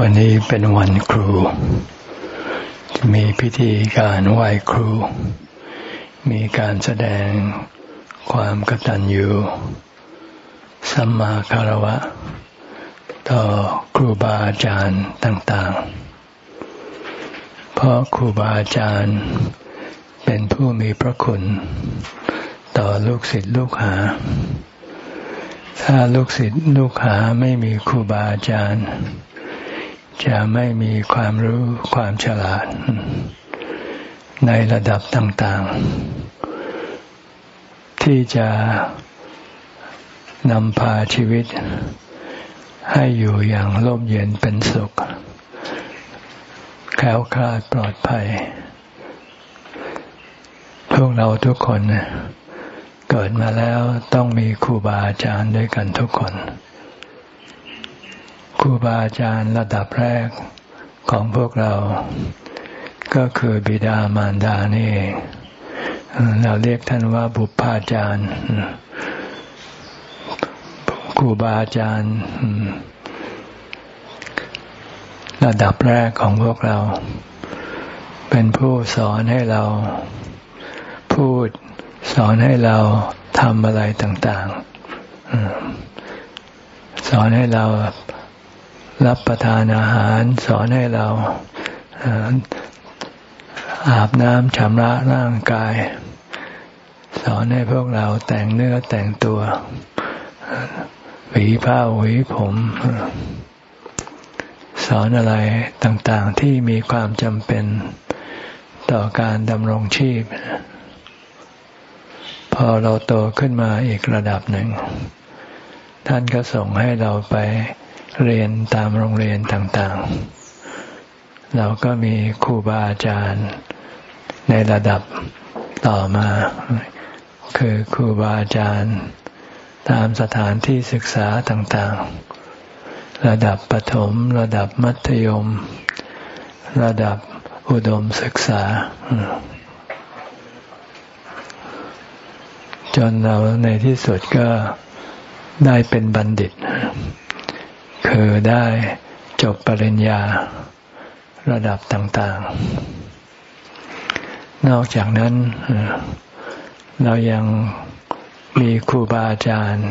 วันนี้เป็นวันครู มีพิธีการไหว้ครู มีการแสดงความกตัญญูสัมมาคารวะ ต่อครูบาอาจารย์ต่าง ๆ เพราะครูบาอาจารย์เป็นผู้มีพระคุณ ต่อลูกศิษย์ลูกหา ถ้าลูกศิษย์ลูกหาไม่มีครูบาอาจารย์ จะไม่มีความรู้ความฉลาด ในระดับต่างๆ ที่จะนำพาชีวิต ให้อยู่อย่างร่มเย็นเป็นสุข แคล้วคลาดปลอดภัย พวกเราทุกคนเกิดมาแล้วต้องมีครูบาอาจารย์ด้วยกันทุกคน ครูบาอาจารย์ระดับแรกของพวกเรา ก็คือบิดามารดานี่เองเราเรียกท่านว่าบุพพาจารย์ครูบาอาจารย์ระดับแรกของพวกเรา เป็นผู้สอนให้เราพูดสอนให้เราทำอะไรต่าง ๆ สอนให้เรา รับประทานอาหารสอนให้เราอาบน้ำชำระร่างกาย สอนให้พวกเราแต่งเนื้อแต่งตัว หวีผ้าหวีผม สอนอะไรต่างๆที่มีความจำเป็นต่อการดำรงชีพ พอเราโตขึ้นมาอีกระดับหนึ่ง ท่านก็ส่งให้เราไป เรียนตามโรงเรียนต่างๆ เราก็มีครูบาอาจารย์ในระดับต่อมา คือครูบาอาจารย์ ตามสถานที่ศึกษาต่างๆ ระดับประถม ระดับมัธยม ระดับอุดมศึกษา จนเราในที่สุดก็ได้เป็นบัณฑิต คือได้จบปริญญาระดับต่างๆ นอกจากนั้นเรายังมีครูบาอาจารย์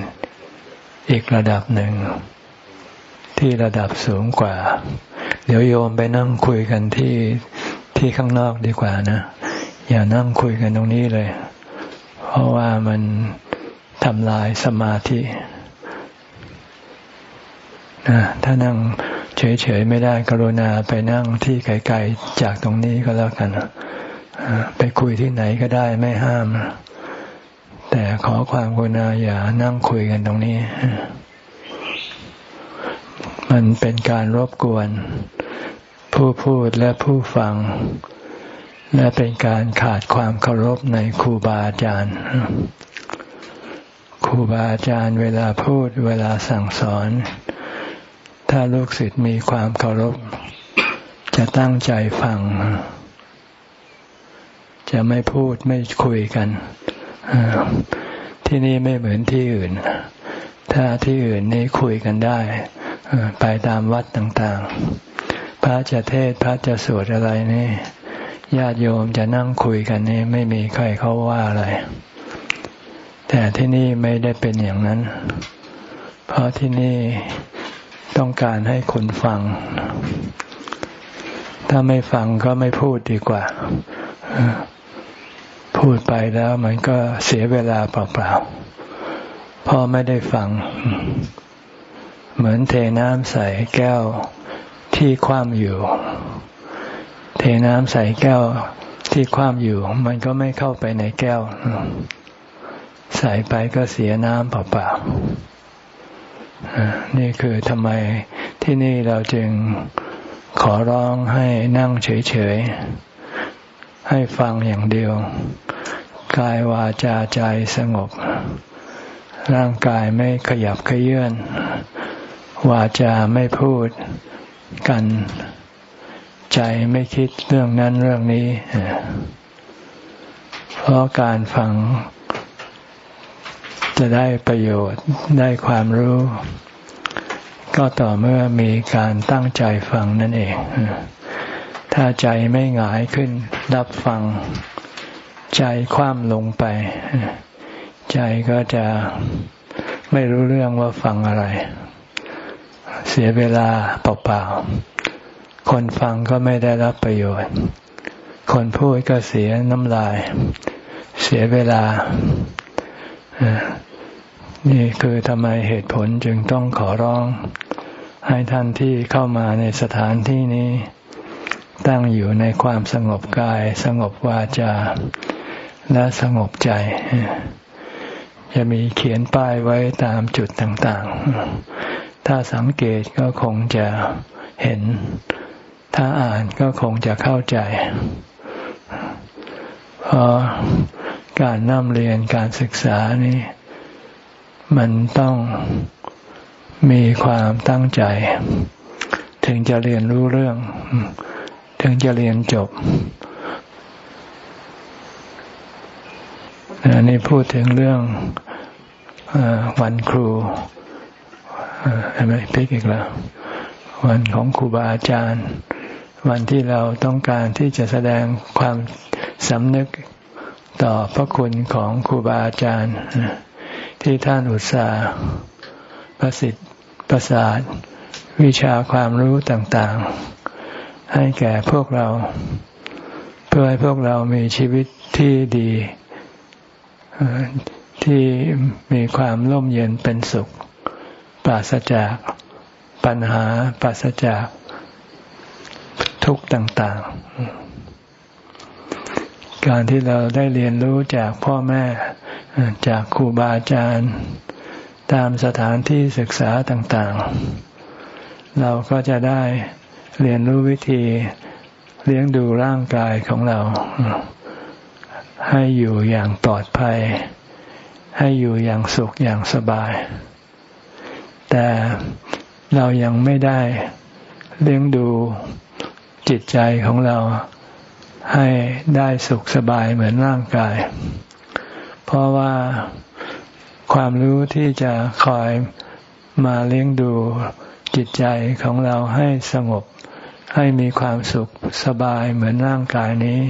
อีกระดับหนึ่ง ที่ระดับสูงกว่า เดี๋ยวโยมไปนั่งคุยกันที่ที่ข้างนอกดีกว่านะ อย่านั่งคุยกันตรงนี้เลย เพราะว่ามันทำลายสมาธิ ถ้านั่งเฉยๆไม่ได้กรุณาไปนั่งที่ไกลๆจากตรงนี้ก็แล้วกันไปคุยที่ไหนก็ได้ไม่ห้าม แต่ขอความกรุณาอย่านั่งคุยกันตรงนี้ มันเป็นการรบกวน ผู้พูดและผู้ฟัง และเป็นการขาดความเคารพในครูบาอาจารย์ครูบาอาจารย์เวลาพูดเวลาสั่งสอน ถ้าลูกศิษย์มีความเคารพ จะตั้งใจฟัง จะไม่พูดไม่คุยกัน ที่นี่ไม่เหมือนที่อื่น ถ้าที่อื่นนี่คุยกันได้ ไปตามวัดต่างๆ พระจะเทศพระจะสวดอะไรนี่ญาติโยมจะนั่งคุยกันนี่ไม่มีใครเขาว่าอะไร แต่ที่นี่ไม่ได้เป็นอย่างนั้น เพราะที่นี่ ต้องการให้คนฟัง ถ้าไม่ฟังก็ไม่พูดดีกว่า พูดไปแล้วมันก็เสียเวลาเปล่าๆพ่อไม่ได้ฟัง เหมือนเทน้ำใส่แก้วที่คว่ำอยู่ เทน้ำใส่แก้วที่คว่ำอยู่ มันก็ไม่เข้าไปในแก้ว ใส่ไปก็เสียน้ำเปล่าๆ นี่คือทำไมที่นี่เราจึงขอร้องให้นั่งเฉยๆ ให้ฟังอย่างเดียว กายวาจาใจสงบ ร่างกายไม่ขยับขยื่นวาจาไม่พูดกัน ใจไม่คิดเรื่องนั้นเรื่องนี้ เพราะการฟัง จะได้ประโยชน์ได้ความรู้ ก็ต่อเมื่อมีการตั้งใจฟังนั่นเอง ถ้าใจไม่หงายขึ้นรับฟัง ใจคว่ำลงไป ใจก็จะไม่รู้เรื่องว่าฟังอะไร เสียเวลาเปล่าๆ คนฟังก็ไม่ได้รับประโยชน์ คนพูดก็เสียน้ำลาย เสียเวลา นี่คือทำไมเหตุผลจึงต้องขอร้อง ให้ท่านที่เข้ามาในสถานที่นี้ ตั้งอยู่ในความสงบกาย สงบวาจา และสงบใจ จะมีเขียนป้ายไว้ตามจุดต่างๆ ถ้าสังเกตก็คงจะเห็น ถ้าอ่านก็คงจะเข้าใจเพราะ การนั่มเรียนการศึกษานี่มันต้องมีความตั้งใจ ถึงจะเรียนรู้เรื่อง ถึงจะเรียนจบอันนี้พูดถึงเรื่องอวันครูเห็นไหมพิกอีกแล้ว วันของครูบาอาจารย์ วันที่เราต้องการที่จะแสดงความสำนึก ต่อพระคุณของครูบาอาจารย์ ที่ท่านอุตส่าห์ประสิทธิ์ประสาทวิชาความรู้ต่างๆ ให้แก่พวกเรา เพื่อให้พวกเรามีชีวิตที่ดีที่มีความร่มเย็นเป็นสุข ปราศจากปัญหาปราศจากทุกข์ต่าง ๆ การที่เราได้เรียนรู้จากพ่อแม่ จากครูบาอาจารย์ ตามสถานที่ศึกษาต่างๆ เราก็จะได้เรียนรู้วิธีเลี้ยงดูร่างกายของเรา ให้อยู่อย่างปลอดภัย ให้อยู่อย่างสุขอย่างสบาย แต่เรายังไม่ได้เลี้ยงดูจิตใจของเรา ให้ได้สุขสบายเหมือนร่างกาย เพราะว่าความรู้ที่จะคอยมาเลี้ยงดูจิตใจของเราให้สงบ ให้มีความสุขสบายเหมือนร่างกายนี้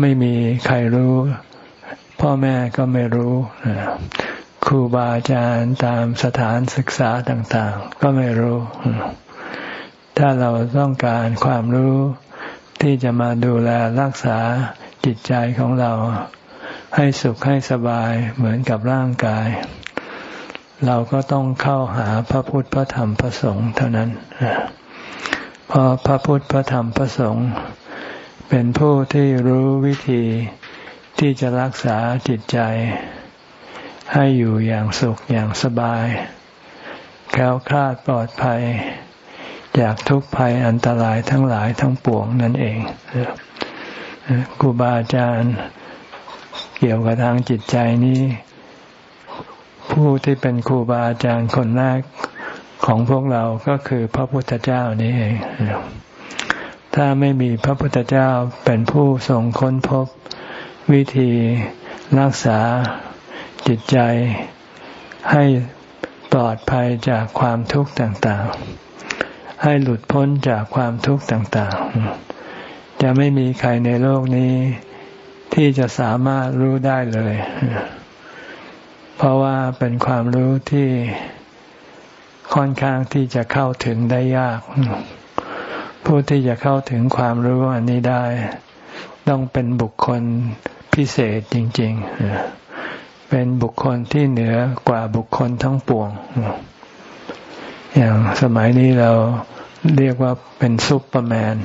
ไม่มีใครรู้ พ่อแม่ก็ไม่รู้ครูบาอาจารย์ตามสถานศึกษาต่าง ๆ ก็ไม่รู้ ถ้าเราต้องการความรู้ ที่จะมาดูแลรักษาจิตใจของเรา ให้สุขให้สบายเหมือนกับร่างกาย เราก็ต้องเข้าหาพระพุทธพระธรรมพระสงฆ์เท่านั้นเพราะพระพุทธพระธรรมพระสงฆ์เป็นผู้ที่รู้วิธีที่จะรักษาจิตใจ ให้อยู่อย่างสุขอย่างสบายแคล้วคลาดปลอดภัย จากทุกภัยอันตรายทั้งหลายทั้งปวงนั่นเองครูบาอาจารย์เกี่ยวกับทางจิตใจนี้ ผู้ที่เป็นครูบาอาจารย์คนแรกของพวกเราก็คือพระพุทธเจ้านี้เอง ถ้าไม่มีพระพุทธเจ้าเป็นผู้ทรงค้นพบ วิธีรักษาจิตใจให้ปลอดภัยจากความทุกข์ต่างๆ ให้หลุดพ้นจากความทุกข์ต่างๆ จะไม่มีใครในโลกนี้ ที่จะสามารถรู้ได้เลย เพราะว่าเป็นความรู้ที่ค่อนข้างที่จะเข้าถึงได้ยาก ผู้ที่จะเข้าถึงความรู้อันนี้ได้ ต้องเป็นบุคคลพิเศษจริง ๆ เป็นบุคคลที่เหนือกว่าบุคคลทั้งปวง อย่างสมัยนี้เราเรียกว่าเป็นซุปเปอร์แมน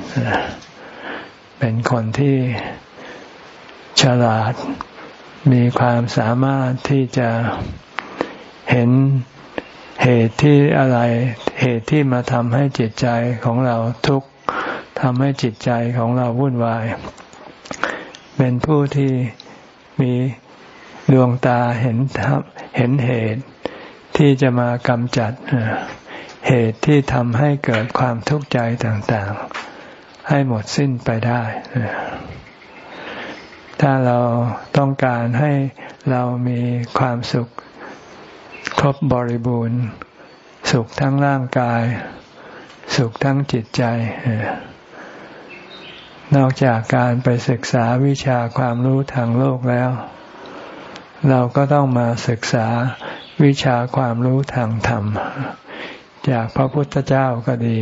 เป็นคนที่ฉลาด มีความสามารถที่จะเห็นเหตุที่อะไร เหตุที่มาทำให้จิตใจของเราทุกข์ทำให้จิตใจของเราวุ่นวาย เป็นผู้ที่มีดวงตาเห็นเห็นเหตุที่จะมากำจัดเเหตุที่ทำให้เกิดความทุกข์ใจต่างๆ ให้หมดสิ้นไปได้ ถ้าเราต้องการให้เรามีความสุขครบบริบูรณ์ สุขทั้งร่างกาย สุขทั้งจิตใจ นอกจากการไปศึกษาวิชาความรู้ทางโลกแล้ว เราก็ต้องมาศึกษาวิชาความรู้ทางธรรม จากพระพุทธเจ้าก็ดี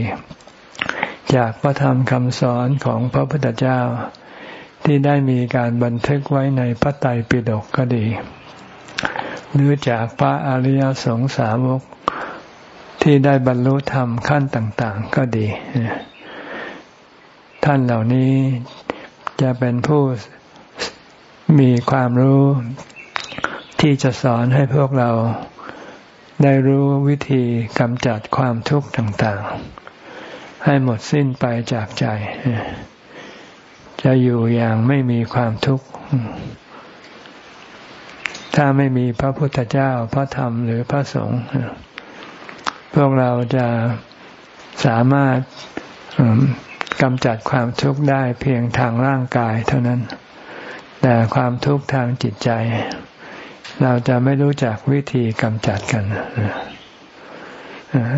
จากพระธรรมคำสอนของพระพุทธเจ้า ที่ได้มีการบันทึกไว้ในพระไตรปิฎกก็ดี หรือจากพระอริยสงสาวกที่ได้บรรลุธรรมขั้นต่าง ๆ ก็ดี ท่านเหล่านี้จะเป็นผู้มีความรู้ที่จะสอนให้พวกเรา ได้รู้วิธีกำจัดความทุกข์ต่างๆ ให้หมดสิ้นไปจากใจ จะอยู่อย่างไม่มีความทุกข์ ถ้าไม่มีพระพุทธเจ้าพระธรรมหรือพระสงฆ์พวกเราจะสามารถกำจัดความทุกข์ได้เพียงทางร่างกายเท่านั้น แต่ความทุกข์ทางจิตใจ เราจะไม่รู้จักวิธีกำจัดกัน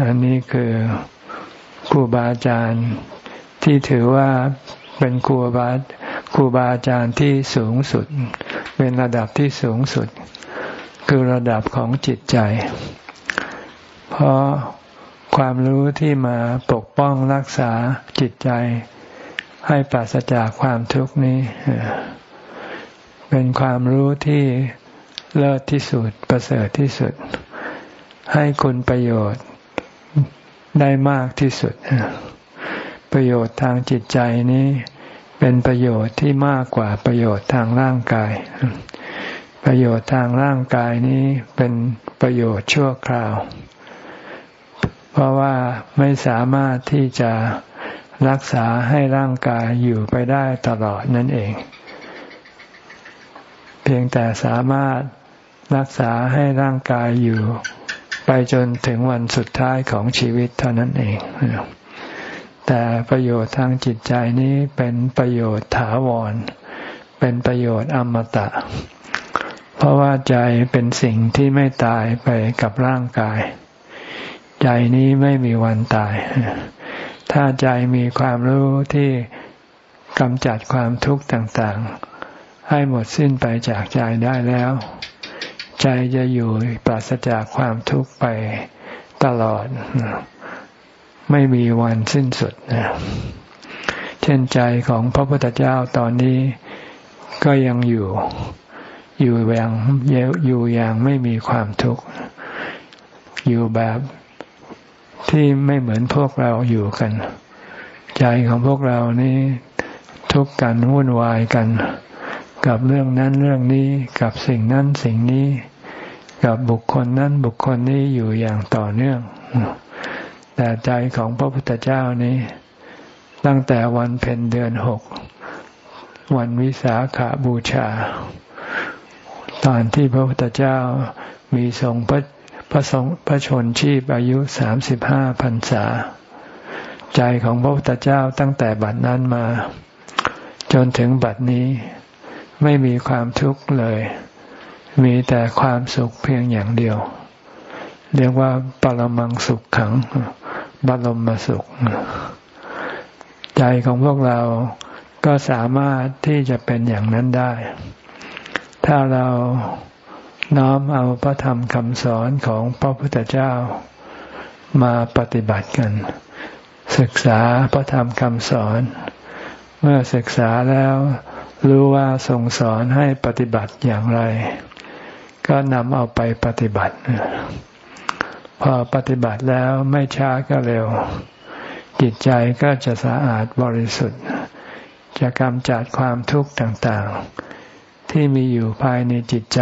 อันนี้คือครูบาอาจารย์ที่ถือว่าเป็นครูบาครูบาอาจารย์ที่สูงสุด เป็นระดับที่สูงสุด คือระดับของจิตใจ เพราะความรู้ที่มาปกป้องรักษาจิตใจ ให้ปราศจากความทุกข์นี้ เป็นความรู้ที่ เลิศที่สุด ประเสริฐที่สุด ให้คุณประโยชน์ได้มากที่สุด ประโยชน์ทางจิตใจนี้ เป็นประโยชน์ที่มากกว่าประโยชน์ทางร่างกาย ประโยชน์ทางร่างกายนี้เป็นประโยชน์ชั่วคราว เพราะว่าไม่สามารถที่จะรักษาให้ร่างกายอยู่ไปได้ตลอดนั่นเอง เพียงแต่สามารถ รักษาให้ร่างกายอยู่ ไปจนถึงวันสุดท้ายของชีวิตเท่านั้นเอง แต่ประโยชน์ทางจิตใจนี้เป็นประโยชน์ถาวร เป็นประโยชน์อมตะ เพราะว่าใจเป็นสิ่งที่ไม่ตายไปกับร่างกาย ใจนี้ไม่มีวันตาย ถ้าใจมีความรู้ที่กำจัดความทุกข์ต่างๆ ให้หมดสิ้นไปจากใจได้แล้ว ใจจะอยู่ปราศจากความทุกข์ไปตลอด ไม่มีวันสิ้นสุดเช่นใจของพระพุทธเจ้าตอนนี้ก็ยังอยู่ อยู่อย่างอยู่อย่างไม่มีความทุกข์ อยู่แบบที่ไม่เหมือนพวกเราอยู่กัน ใจของพวกเรานี่ทุกข์กันวุ่นวายกัน กับเรื่องนั้นเรื่องนี้กับสิ่งนั้นสิ่งนี้ กับบุคคลนั้นบุคคลนี้อยู่อย่างต่อเนื่อง แต่ใจของพระพุทธเจ้านี้ ตั้งแต่วันเพ็ญเดือนหก วันวิสาขาบูชา ตอนที่พระพุทธเจ้ามีทรงพระพระสงพระชนชีพอายุสามสิบห้าพรรษา ใจของพระพุทธเจ้าตั้งแต่บัดนั้นมา จนถึงบัดนี้ ไม่มีความทุกข์เลย มีแต่ความสุขเพียงอย่างเดียว เรียกว่าปรมังสุขขังบรมมาสุข ใจของพวกเราก็สามารถที่จะเป็นอย่างนั้นได้ ถ้าเราน้อมเอาพระธรรมคำสอนของพระพุทธเจ้ามาปฏิบัติกัน ศึกษาพระธรรมคำสอน เมื่อศึกษาแล้ว รู้ว่าทรงสอนให้ปฏิบัติอย่างไร ก็นำเอาไปปฏิบัติ พอปฏิบัติแล้วไม่ช้าก็เร็ว จิตใจก็จะสะอาดบริสุทธิ์ จะกำจัดความทุกข์ต่างๆ ที่มีอยู่ภายในจิตใจ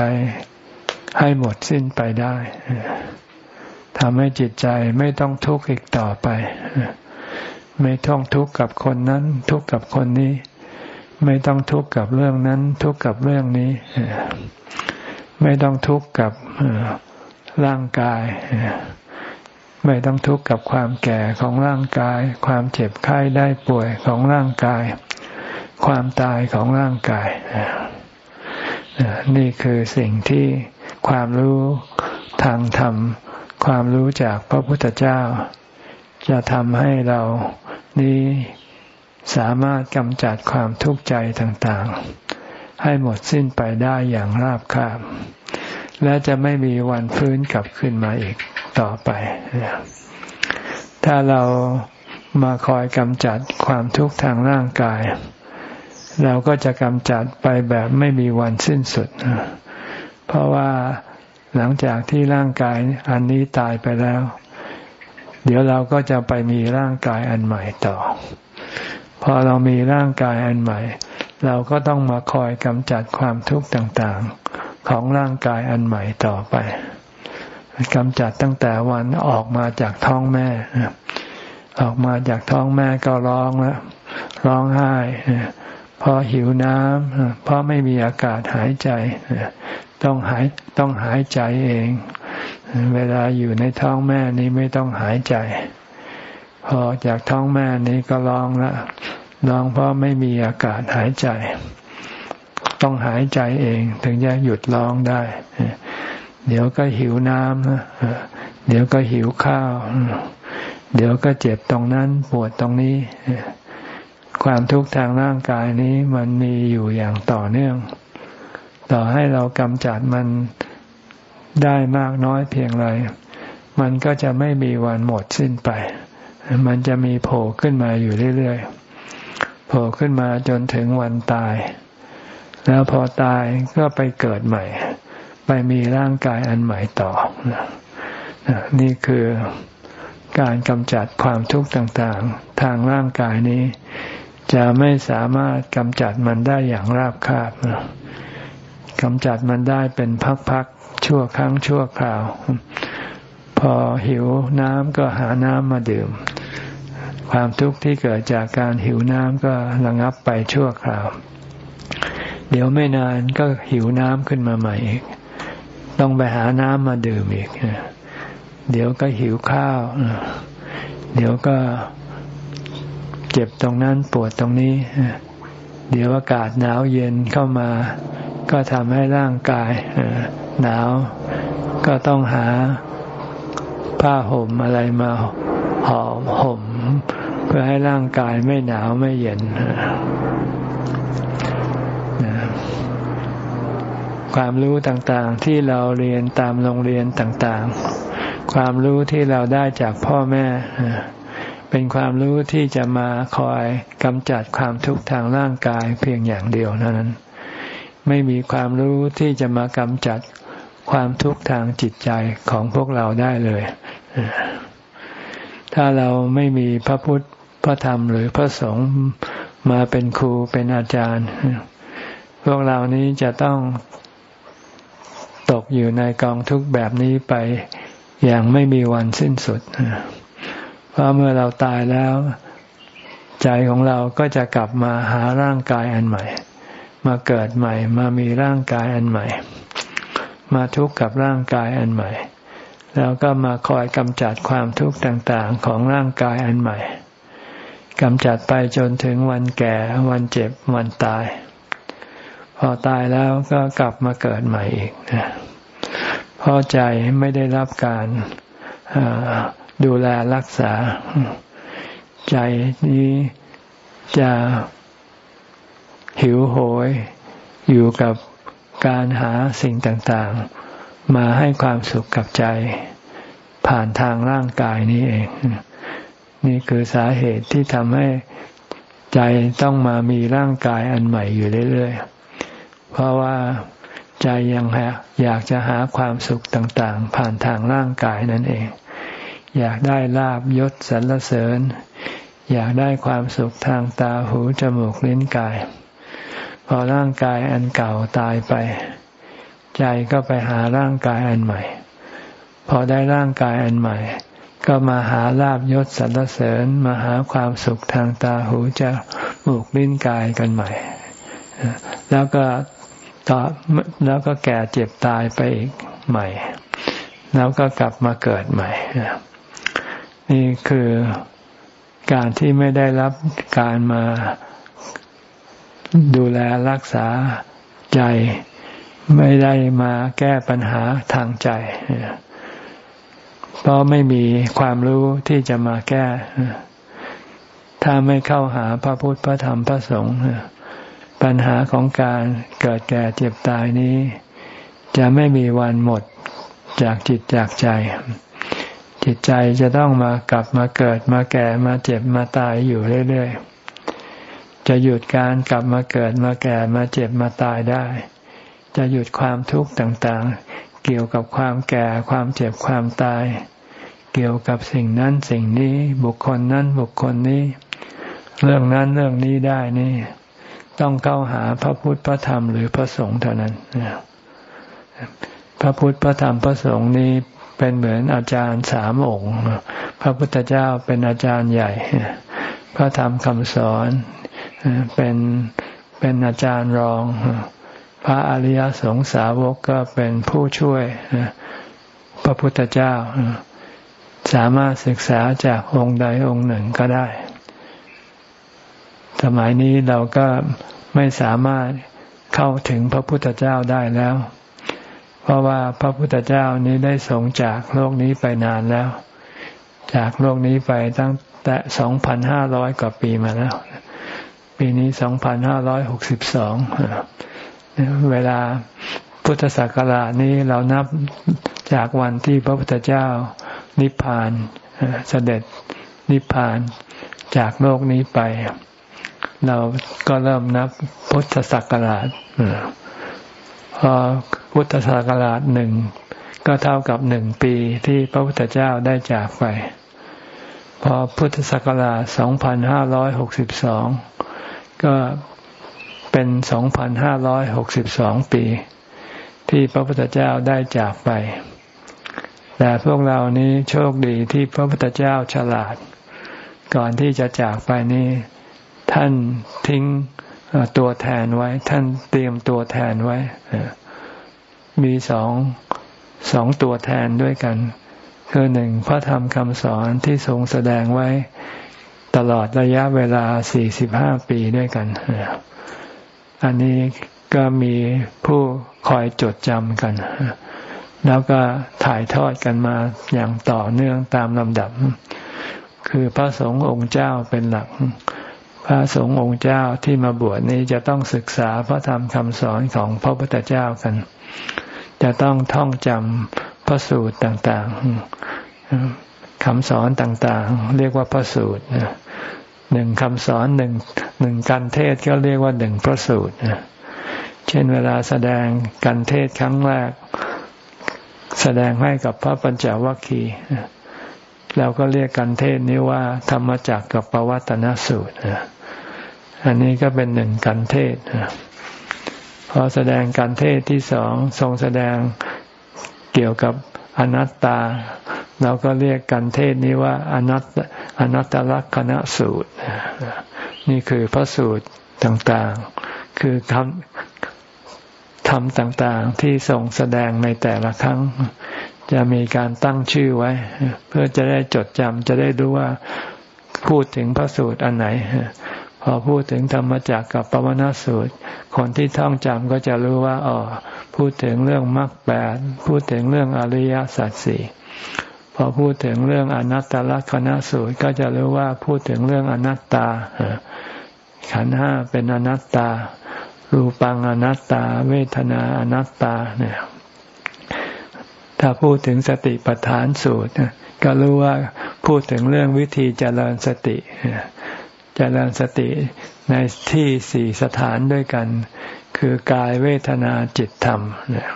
ให้หมดสิ้นไปได้ทำให้จิตใจไม่ต้องทุกข์อีกต่อไป ไม่ต้องทุกข์กับคนนั้น ทุกข์กับคนนี้ ไม่ต้องทุกข์กับเรื่องนั้น ทุกข์กับเรื่องนี้ ไม่ต้องทุกข์กับร่างกาย ไม่ต้องทุกข์กับความแก่ของร่างกาย ความเจ็บไข้ได้ป่วยของร่างกาย ความตายของร่างกายนี่คือสิ่งที่ความรู้ทางธรรม ความรู้จากพระพุทธเจ้า จะทำให้เรานี้ สามารถกำจัดความทุกข์ใจต่างๆ ให้หมดสิ้นไปได้อย่างราบคาบ และจะไม่มีวันฟื้นกลับขึ้นมาอีกต่อไป ถ้าเรามาคอยกำจัดความทุกข์ทางร่างกาย เราก็จะกำจัดไปแบบไม่มีวันสิ้นสุด เพราะว่าหลังจากที่ร่างกายอันนี้ตายไปแล้ว เดี๋ยวเราก็จะไปมีร่างกายอันใหม่ต่อ พอเรามีร่างกายอันใหม่ เราก็ต้องมาคอยกำจัดความทุกข์ต่างๆ ของร่างกายอันใหม่ต่อไปกำจัดตั้งแต่วันออกมาจากท้องแม่ ออกมาจากท้องแม่ก็ร้องแล้วร้องไห้เพราะหิวน้ำเพราะไม่มีอากาศหายใจต้องหายต้องหายใจเอง เวลาอยู่ในท้องแม่นี้ไม่ต้องหายใจ พอจากท้องแม่นี้ก็ร้องละร้องเพราะไม่มีอากาศหายใจ ต้องหายใจเองถึงจะหยุดร้องได้ เดี๋ยวก็หิวน้ำเดี๋ยวก็หิวข้าว เดี๋ยวก็เจ็บตรงนั้นปวดตรงนี้ ความทุกข์ทางร่างกายนี้มันมีอยู่อย่างต่อเนื่อง ต่อให้เรากำจัดมันได้มากน้อยเพียงไร มันก็จะไม่มีวันหมดสิ้นไป มันจะมีโผล่ขึ้นมาอยู่เรื่อยๆ โผล่ขึ้นมาจนถึงวันตาย แล้วพอตายก็ไปเกิดใหม่ ไปมีร่างกายอันใหม่ต่อ นี่คือการกำจัดความทุกข์ต่างๆ ทางร่างกายนี้ จะไม่สามารถกำจัดมันได้อย่างราบคาบกำจัดมันได้เป็นพักๆ ชั่วครั้งชั่วคราว พอหิวน้ำก็หาน้ำมาดื่ม ความทุกข์ที่เกิดจากการหิวน้ำก็ระงับไปชั่วคราว เดี๋ยวไม่นานก็หิวน้ำขึ้นมาใหม่อีก ต้องไปหาน้ำมาดื่มอีก เดี๋ยวก็หิวข้าว เดี๋ยวก็เจ็บตรงนั้นปวดตรงนี้ เดี๋ยวอากาศหนาวเย็นเข้ามา ก็ทำให้ร่างกายหนาว ก็ต้องหาผ้าห่มอะไรมาห่อห่ม เพื่อให้ร่างกายไม่หนาวไม่เย็นความรู้ต่างๆที่เราเรียนตามโรงเรียนต่างๆ ความรู้ที่เราได้จากพ่อแม่ เป็นความรู้ที่จะมาคอยกำจัดความทุกข์ทางร่างกายเพียงอย่างเดียวเท่านั้น ไม่มีความรู้ที่จะมากำจัดความทุกข์ทางจิตใจของพวกเราได้เลย ถ้าเราไม่มีพระพุทธพระธรรมหรือพระสงฆ์มาเป็นครูเป็นอาจารย์ พวกเรานี้จะต้องตกอยู่ในกองทุกข์แบบนี้ไปอย่างไม่มีวันสิ้นสุด เพราะเมื่อเราตายแล้ว ใจของเราก็จะกลับมาหาร่างกายอันใหม่ มาเกิดใหม่ มามีร่างกายอันใหม่ มาทุกข์กับร่างกายอันใหม่ แล้วก็มาคอยกำจัดความทุกข์ต่างๆ ของร่างกายอันใหม่กำจัดไปจนถึงวันแก่วันเจ็บวันตาย พอตายแล้วก็กลับมาเกิดใหม่อีกเพราะใจไม่ได้รับการดูแลรักษา ใจนี้จะหิวโหยอยู่กับการหาสิ่งต่างๆ มาให้ความสุขกับใจ ผ่านทางร่างกายนี้เอง นี่คือสาเหตุที่ทำให้ใจต้องมามีร่างกายอันใหม่อยู่เรื่อยๆ เพราะว่าใจยังอยากจะหาความสุขต่างๆ ผ่านทางร่างกายนั่นเอง อยากได้ลาบยศสรรเสริญ อยากได้ความสุขทางตาหูจมูกลิ้นกาย พอร่างกายอันเก่าตายไป ใจก็ไปหาร่างกายอันใหม่ พอได้ร่างกายอันใหม่ ก็มาหาลาบยศสรรเสริญมาหาความสุขทางตาหูจมูกลิ้นกายกันใหม่ แล้วก็ต่อแล้วก็แก่เจ็บตายไปอีกใหม่ แล้วก็กลับมาเกิดใหม่ นี่คือการที่ไม่ได้รับการมาดูแลรักษาใจ ไม่ได้มาแก้ปัญหาทางใจ เพราะไม่มีความรู้ที่จะมาแก้ ถ้าไม่เข้าหาพระพุทธพระธรรมพระสงฆ์ปัญหาของการเกิดแก่เจ็บตายนี้ จะไม่มีวันหมดจากจิตจากใจ จิตใจจะต้องมากลับมาเกิดมาแก่มาเจ็บมาตายอยู่เรื่อยๆ จะหยุดการกลับมาเกิดมาแก่มาเจ็บมาตายได้ จะหยุดความทุกข์ต่างๆ เกี่ยวกับความแก่ความเจ็บความตาย เกี่ยวกับสิ่งนั้นสิ่งนี้บุคคลนั้นบุคคลนี้ เรื่องนั้นเรื่องนี้ได้นี่ ต้องเข้าหาพระพุทธพระธรรมหรือพระสงฆ์เท่านั้นพระพุทธพระธรรมพระสงฆ์นี้เป็นเหมือนอาจารย์สามองค์ พระพุทธเจ้าเป็นอาจารย์ใหญ่ พระธรรมคำสอนเป็นเป็นอาจารย์รอง พระอริยสงสาวกก็เป็นผู้ช่วยพระพุทธเจ้า สามารถศึกษาจากองค์ใดองค์หนึ่งก็ได้ สมัยนี้เราก็ไม่สามารถเข้าถึงพระพุทธเจ้าได้แล้ว เพราะว่าพระพุทธเจ้านี้ได้ทรงจากโลกนี้ไปนานแล้ว จากโลกนี้ไปตั้งแต่สองพันห้าร้อยกว่าปีมาแล้ว ปีนี้สองพันห้าร้อยหกสิบสอง เวลาพุทธศักราชนี้เรานับจากวันที่พระพุทธเจ้านิพพานเสด็จนิพพานจากโลกนี้ไป เราก็เริ่มนับพุทธศักราชพอพุทธศักราชหนึ่งก็เท่ากับหนึ่งปีที่พระพุทธเจ้าได้จากไป พอพุทธศักราชสองพันห้าร้อยหกสิบสองก็ เป็นสองพันห้าร้อยหกสิบสองปี ที่พระพุทธเจ้าได้จากไป แต่พวกเรานี้โชคดีที่พระพุทธเจ้าฉลาด ก่อนที่จะจากไปนี้ ท่านทิ้งตัวแทนไว้ ท่านเตรียมตัวแทนไว้ มีสองสองตัวแทนด้วยกัน คือหนึ่งพระธรรมคำสอนที่ทรงแสดงไว้ตลอดระยะเวลาสี่สิบห้าปีด้วยกัน อันนี้ก็มีผู้คอยจดจำกัน แล้วก็ถ่ายทอดกันมาอย่างต่อเนื่องตามลำดับ คือพระสงฆ์องค์เจ้าเป็นหลัก พระสงฆ์องค์เจ้าที่มาบวชนี้จะต้องศึกษาพระธรรมคำสอนของพระพุทธเจ้ากัน จะต้องท่องจำพระสูตรต่างๆคำสอนต่างๆ เรียกว่าพระสูตรหนึ่งคำสอนหนึ่ง หนึ่งการเทศก็เรียกว่าหนึ่งพระสูตรเช่นเวลาแสดงการเทศครั้งแรก แสดงให้กับพระปัญจวัคคีย์เราก็เรียกการเทศนี้ว่า ธรรมจักกับปวัตนสูตรอันนี้ก็เป็นหนึ่งการเทศพอแสดงการเทศที่สองทรงแสดงเกี่ยวกับอนัตตา เราก็เรียกการเทศนี้ว่าอนัตอนัตตลักษณะสูตร นี่คือพระสูตรต่างๆ คือคำธรรมต่างๆ ที่ทรงแสดงในแต่ละครั้ง จะมีการตั้งชื่อไว้ เพื่อจะได้จดจำจะได้รู้ว่าพูดถึงพระสูตรอันไหน พอพูดถึงธรรมจักกับปวนาสูตร คนที่ท่องจำก็จะรู้ว่าอ๋อพูดถึงเรื่องมรรคแปดพูดถึงเรื่องอริยสัจสี่ พอพูดถึงเรื่องอนัตตลักษณสูตรก็จะรู้ว่าพูดถึงเรื่องอนัตตา ขันห้าเป็นอนัตตา รูปังอนัตตา เวทนาอนัตตาเนี่ยถ้าพูดถึงสติปัฏฐานสูตรก็รู้ว่าพูดถึงเรื่องวิธีเจริญสติเจริญสติในที่สี่สถานด้วยกัน คือกายเวทนาจิตธรรมเนี่ย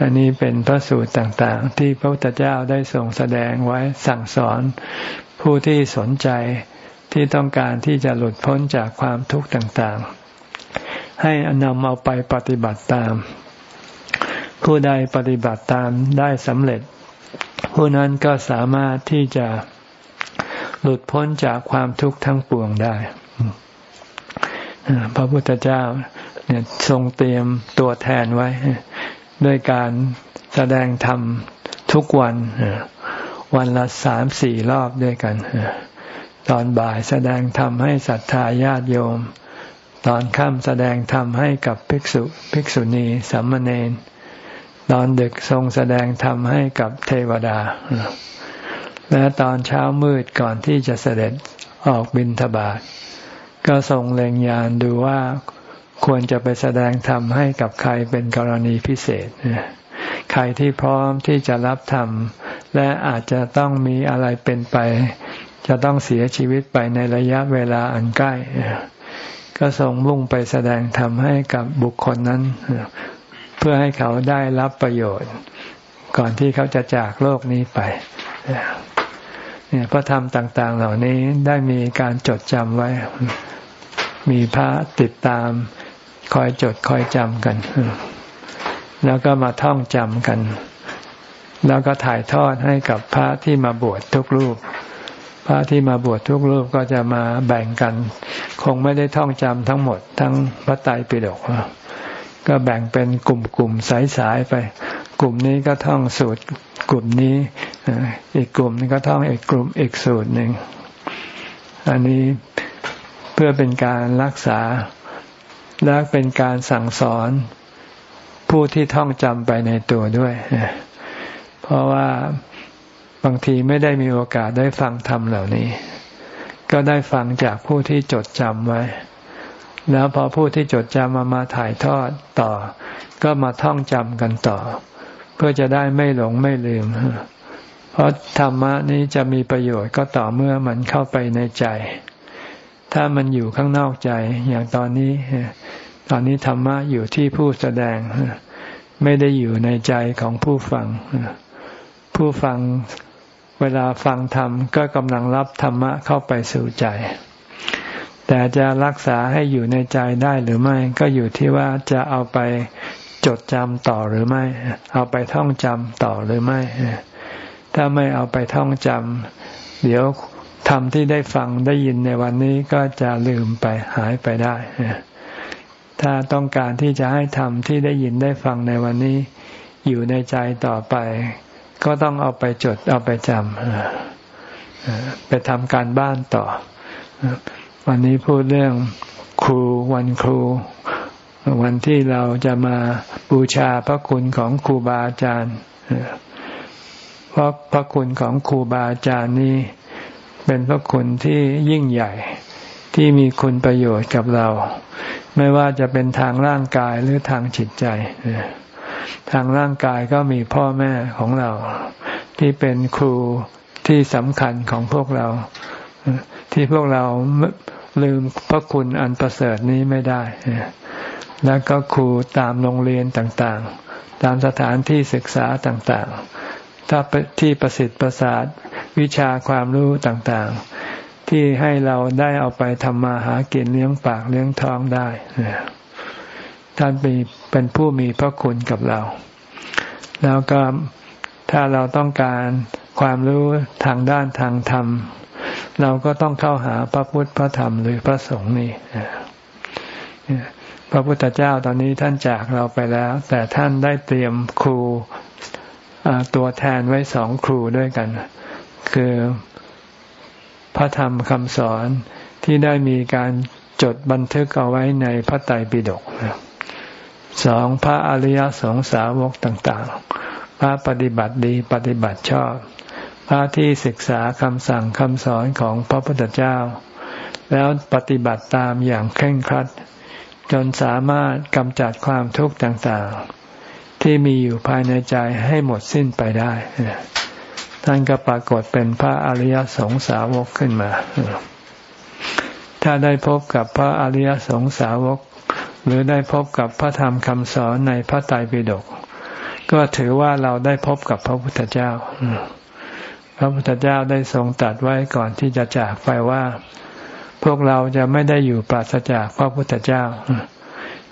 อันนี้เป็นพระสูตรต่างๆ ที่พระพุทธเจ้าได้ทรงแสดงไว้สั่งสอนผู้ที่สนใจที่ต้องการที่จะหลุดพ้นจากความทุกข์ต่างๆ ให้นำเอาไปปฏิบัติตาม ผู้ใดปฏิบัติตามได้สำเร็จ ผู้นั้นก็สามารถที่จะหลุดพ้นจากความทุกข์ทั้งปวงได้ พระพุทธเจ้าเนี่ยทรงเตรียมตัวแทนไว้ ด้วยการแสดงธรรมทุกวัน วันละสามสี่รอบด้วยกัน ตอนบ่ายแสดงธรรมให้ศรัทธาญาติโยม ตอนค่ำแสดงธรรมให้กับภิกษุภิกษุณีสัมมเนนตอนดึกทรงแสดงธรรมให้กับเทวดา และตอนเช้ามืดก่อนที่จะเสด็จออกบินทบาทก็ทรงเล็งยานดูว่า ควรจะไปแสดงธรรมให้กับใครเป็นกรณีพิเศษ ใครที่พร้อมที่จะรับธรรม และอาจจะต้องมีอะไรเป็นไป จะต้องเสียชีวิตไปในระยะเวลาอันใกล้ ก็ทรงมุ่งไปแสดงธรรมให้กับบุคคลนั้น เพื่อให้เขาได้รับประโยชน์ ก่อนที่เขาจะจากโลกนี้ไปเนี่ยพระธรรมต่าง ๆ เหล่านี้ได้มีการจดจำไว้ มีพระติดตาม คอยจดคอยจำกัน แล้วก็มาท่องจำกัน แล้วก็ถ่ายทอดให้กับพระที่มาบวชทุกรูป พระที่มาบวชทุกรูปก็จะมาแบ่งกัน คงไม่ได้ท่องจำทั้งหมด ทั้งพระไตรปิฎกก็แบ่งเป็นกลุ่มๆสายๆไป กลุ่มนี้ก็ท่องสูตรกลุ่มนี้ อีกกลุ่มนึงก็ท่องอีกกลุ่มอีกสูตรหนึ่ง อันนี้เพื่อเป็นการรักษา และเป็นการสั่งสอนผู้ที่ท่องจำไปในตัวด้วย เพราะว่าบางทีไม่ได้มีโอกาสได้ฟังธรรมเหล่านี้ ก็ได้ฟังจากผู้ที่จดจำไว้ แล้วพอผู้ที่จดจำมามาถ่ายทอดต่อ ก็มาท่องจำกันต่อ เพื่อจะได้ไม่หลงไม่ลืม เพราะธรรมะนี้จะมีประโยชน์ก็ต่อเมื่อมันเข้าไปในใจ ถ้ามันอยู่ข้างนอกใจอย่างตอนนี้ ตอนนี้ธรรมะอยู่ที่ผู้แสดง ไม่ได้อยู่ในใจของผู้ฟัง ผู้ฟังเวลาฟังธรรมก็กำลังรับธรรมะเข้าไปสู่ใจ แต่จะรักษาให้อยู่ในใจได้หรือไม่ ก็อยู่ที่ว่าจะเอาไปจดจำต่อหรือไม่ เอาไปท่องจำต่อหรือไม่ ถ้าไม่เอาไปท่องจำเดี๋ยว ธรรมที่ได้ฟังได้ยินในวันนี้ก็จะลืมไปหายไปได้ ถ้าต้องการที่จะให้ธรรมที่ได้ยินได้ฟังในวันนี้ อยู่ในใจต่อไป ก็ต้องเอาไปจดเอาไปจำไปทำการบ้านต่อ วันนี้พูดเรื่องครูวันครู วันที่เราจะมาบูชาพระคุณของครูบาอาจารย์เพราะพระคุณของครูบาอาจารย์นี้ เป็นพระคุณที่ยิ่งใหญ่ที่มีคุณประโยชน์กับเรา ไม่ว่าจะเป็นทางร่างกายหรือทางจิตใจ ทางร่างกายก็มีพ่อแม่ของเรา ที่เป็นครูที่สำคัญของพวกเรา ที่พวกเราลืมพระคุณอันประเสริฐนี้ไม่ได้ แล้วก็ครูตามโรงเรียนต่างๆ ตามสถานที่ศึกษาต่างๆ ถ้าที่ประสิทธิ์ประสาทวิชาความรู้ต่างๆ ที่ให้เราได้เอาไปทำมาหากินเลี้ยงปากเลี้ยงท้องได้ ท่านเป็นเป็นผู้มีพระคุณกับเรา แล้วก็ถ้าเราต้องการความรู้ทางด้านทางธรรม เราก็ต้องเข้าหาพระพุทธพระธรรมหรือพระสงฆ์นี่พระพุทธเจ้าตอนนี้ท่านจากเราไปแล้ว แต่ท่านได้เตรียมครู ตัวแทนไว้สองครูด้วยกัน คือพระธรรมคำสอนที่ได้มีการจดบันทึกเอาไว้ในพระไตรปิฎกสองพระอริยสงสาวกต่างๆ พระปฏิบัติดีปฏิบัติชอบ พระที่ศึกษาคำสั่งคำสอนของพระพุทธเจ้า แล้วปฏิบัติตามอย่างเคร่งครัด จนสามารถกำจัดความทุกข์ต่างๆ ที่มีอยู่ภายในใจให้หมดสิ้นไปได้ ท่านก็ปรากฏเป็นพระอริยสงสาวกขึ้นมา ถ้าได้พบกับพระอริยสงสาวก หรือได้พบกับพระธรรมคำสอนในพระไตรปิฎกก็ถือว่าเราได้พบกับพระพุทธเจ้า พระพุทธเจ้าได้ทรงตัดไว้ก่อนที่จะจากไปว่า พวกเราจะไม่ได้อยู่ปราศจากพระพุทธเจ้า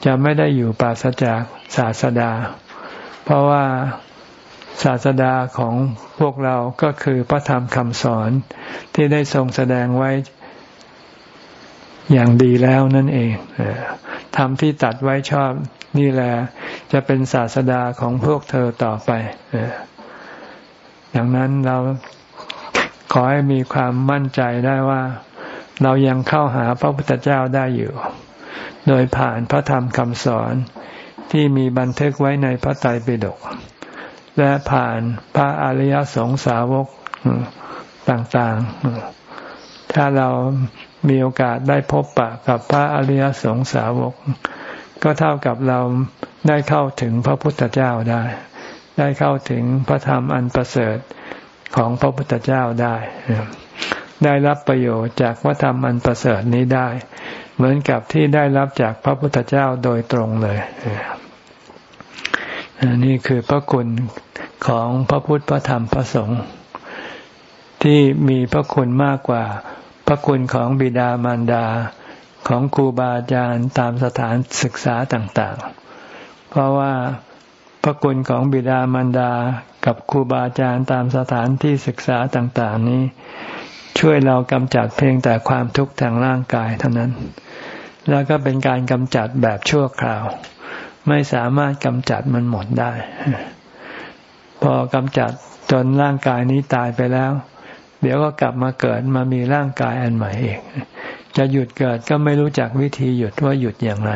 จะไม่ได้อยู่ปราศจากศาสดา เพราะว่าศาสดาของพวกเราก็คือพระธรรมคำสอนที่ได้ทรงแสดงไว้อย่างดีแล้วนั่นเองธรรมที่ตัดไว้ชอบนี่แหละจะเป็นศาสดาของพวกเธอต่อไปอย่างนั้นเราขอให้มีความมั่นใจได้ว่า เรายังเข้าหาพระพุทธเจ้าได้อยู่ โดยผ่านพระธรรมคำสอน ที่มีบันทึกไว้ในพระไตรปิฎกและผ่านพระอริยสงสาวกต่างๆ ถ้าเรามีโอกาสได้พบปะกับพระอริยสงสาวก ก็เท่ากับเราได้เข้าถึงพระพุทธเจ้าได้ ได้เข้าถึงพระธรรมอันประเสริฐของพระพุทธเจ้าได้ ได้รับประโยชน์จากพระธรรมอันประเสริฐนี้ได้ เหมือนกับที่ได้รับจากพระพุทธเจ้าโดยตรงเลย นี่คือพระคุณของพระพุทธพระธรรมพระสงฆ์ที่มีพระคุณมากกว่า พระคุณของบิดามารดาของครูบาอาจารย์ตามสถานศึกษาต่างๆ เพราะว่าพระคุณของบิดามารดากับครูบาอาจารย์ตามสถานที่ศึกษาต่างๆ นี้ ช่วยเรากำจัดเพียงแต่ความทุกข์ทางร่างกายเท่านั้น แล้วก็เป็นการกำจัดแบบชั่วคราว ไม่สามารถกำจัดมันหมดได้ พอกำจัดจนร่างกายนี้ตายไปแล้ว เดี๋ยวก็กลับมาเกิดมามีร่างกายอันใหม่เองจะหยุดเกิดก็ไม่รู้จักวิธีหยุดว่าหยุดอย่างไร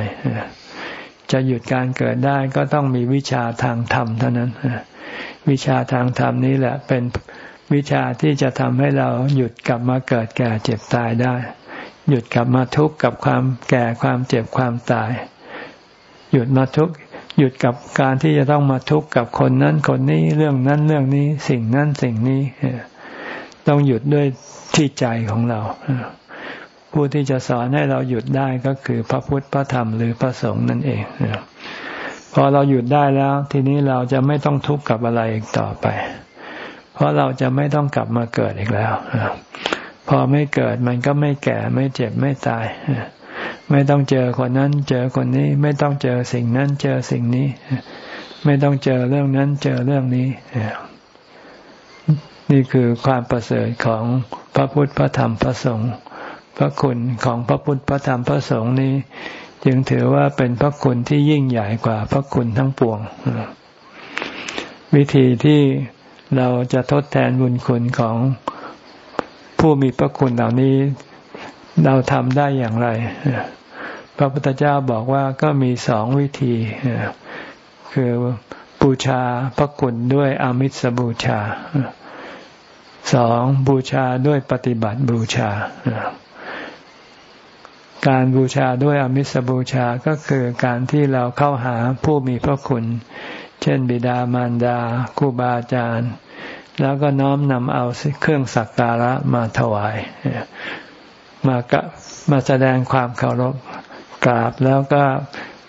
จะหยุดการเกิดได้ก็ต้องมีวิชาทางธรรมเท่านั้น วิชาทางธรรมนี้แหละเป็นวิชาที่จะทำให้เราหยุดกลับมาเกิดแก่เจ็บตายได้ หยุดกลับมาทุกข์กับความแก่ความเจ็บความตาย หยุดมาทุกข์หยุดกับการที่จะต้องมาทุกข์กับคนนั้นคนนี้เรื่องนั้นเรื่องนี้ สิ่งนั้นสิ่งนี้ต้องหยุดด้วยที่ใจของเราผู้ที่จะสอนให้เราหยุดได้ก็คือพระพุทธพระธรรมหรือพระสงฆ์นั่นเองพอเราหยุดได้แล้ว ทีนี้เราจะไม่ต้องทุกข์กับอะไรอีกต่อไป เพราะเราจะไม่ต้องกลับมาเกิดอีกแล้วพอไม่เกิดมันก็ไม่แก่ไม่เจ็บไม่ตาย ไม่ต้องเจอคนนั้น เจอคนนี้ ไม่ต้องเจอสิ่งนั้น เจอสิ่งนี้ ไม่ต้องเจอเรื่องนั้น เจอเรื่องนี้ นี่คือความประเสริฐของพระพุทธพระธรรมพระสงฆ์พระคุณของพระพุทธพระธรรมพระสงฆ์นี้ จึงถือว่าเป็นพระคุณที่ยิ่งใหญ่กว่าพระคุณทั้งปวง วิธีที่เราจะทดแทนบุญคุณของผู้มีพระคุณเหล่านี้ เราทำได้อย่างไร พระพุทธเจ้าบอกว่าก็มีสองวิธี คือบูชาพระคุณด้วยอามิสบูชาสองบูชาด้วยปฏิบัติบูชา การบูชาด้วยอมิสบูชาก็คือการที่เราเข้าหาผู้มีพระคุณ เช่น บิดามารดาครูบาอาจารย์ แล้วก็น้อมนำเอาเครื่องสักการะมาถวาย มากะมาแสดงความเคารพกราบแล้วก็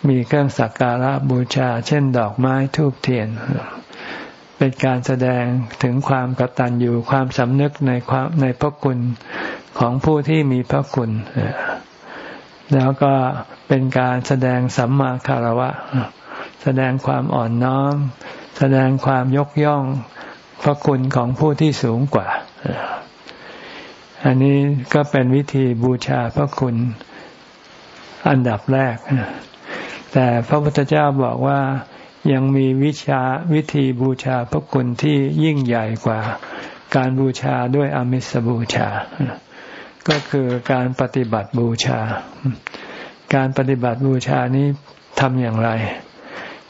มีเครื่องสักการะบูชา เช่นดอกไม้ทูบเทียน เป็นการแสดงถึงความกตัญญูความสำนึกในความในพระคุณของผู้ที่มีพระคุณ แล้วก็เป็นการแสดงสัมมาคารวะ แสดงความอ่อนน้อม แสดงความยกย่องพระคุณของผู้ที่สูงกว่า อันนี้ก็เป็นวิธีบูชาพระคุณอันดับแรก แต่พระพุทธเจ้าบอกว่ายังมีวิชาวิธีบูชาพระคุณที่ยิ่งใหญ่กว่า การบูชาด้วยอมิสบูชา ก็คือการปฏิบัติบูชา การปฏิบัติบูชานี้ทำอย่างไร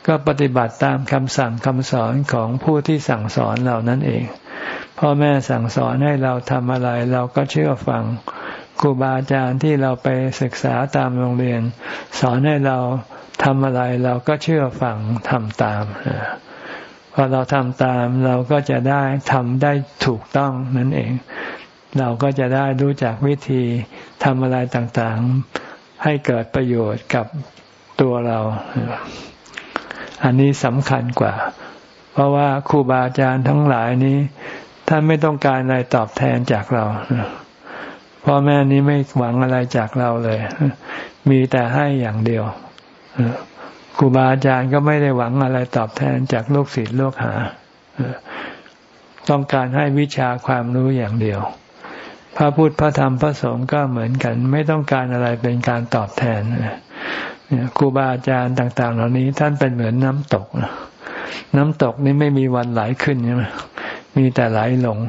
ก็ปฏิบัติตามคำสั่งคำสอนของผู้ที่สั่งสอนเรานั่นเอง พ่อแม่สั่งสอนให้เราทำอะไร เราก็เชื่อฟังครูบาอาจารย์ที่เราไปศึกษาตามโรงเรียน สอนให้เราทำอะไรเราก็เชื่อฟังทำตามพอเราทำตามเราก็จะได้ทำได้ถูกต้องนั่นเอง เราก็จะได้รู้จักวิธีทำอะไรต่างๆ ให้เกิดประโยชน์กับตัวเรา อันนี้สำคัญกว่า เพราะว่าครูบาอาจารย์ทั้งหลายนี้ ท่านไม่ต้องการอะไรตอบแทนจากเราพ่อแม่นี้ไม่หวังอะไรจากเราเลย มีแต่ให้อย่างเดียวครูบาอาจารย์ก็ไม่ได้หวังอะไรตอบแทนจากลูกศิษย์ลูกหา ต้องการให้วิชาความรู้อย่างเดียว พระพุทธพระธรรมพระสงฆ์ก็เหมือนกัน ไม่ต้องการอะไรเป็นการตอบแทนครูบาอาจารย์ต่าง ๆ เหล่านี้ท่านเป็นเหมือนน้ำตกน้ำตกนี่ไม่มีวันไหลขึ้นใช่ไหม มีแต่ไหลหลง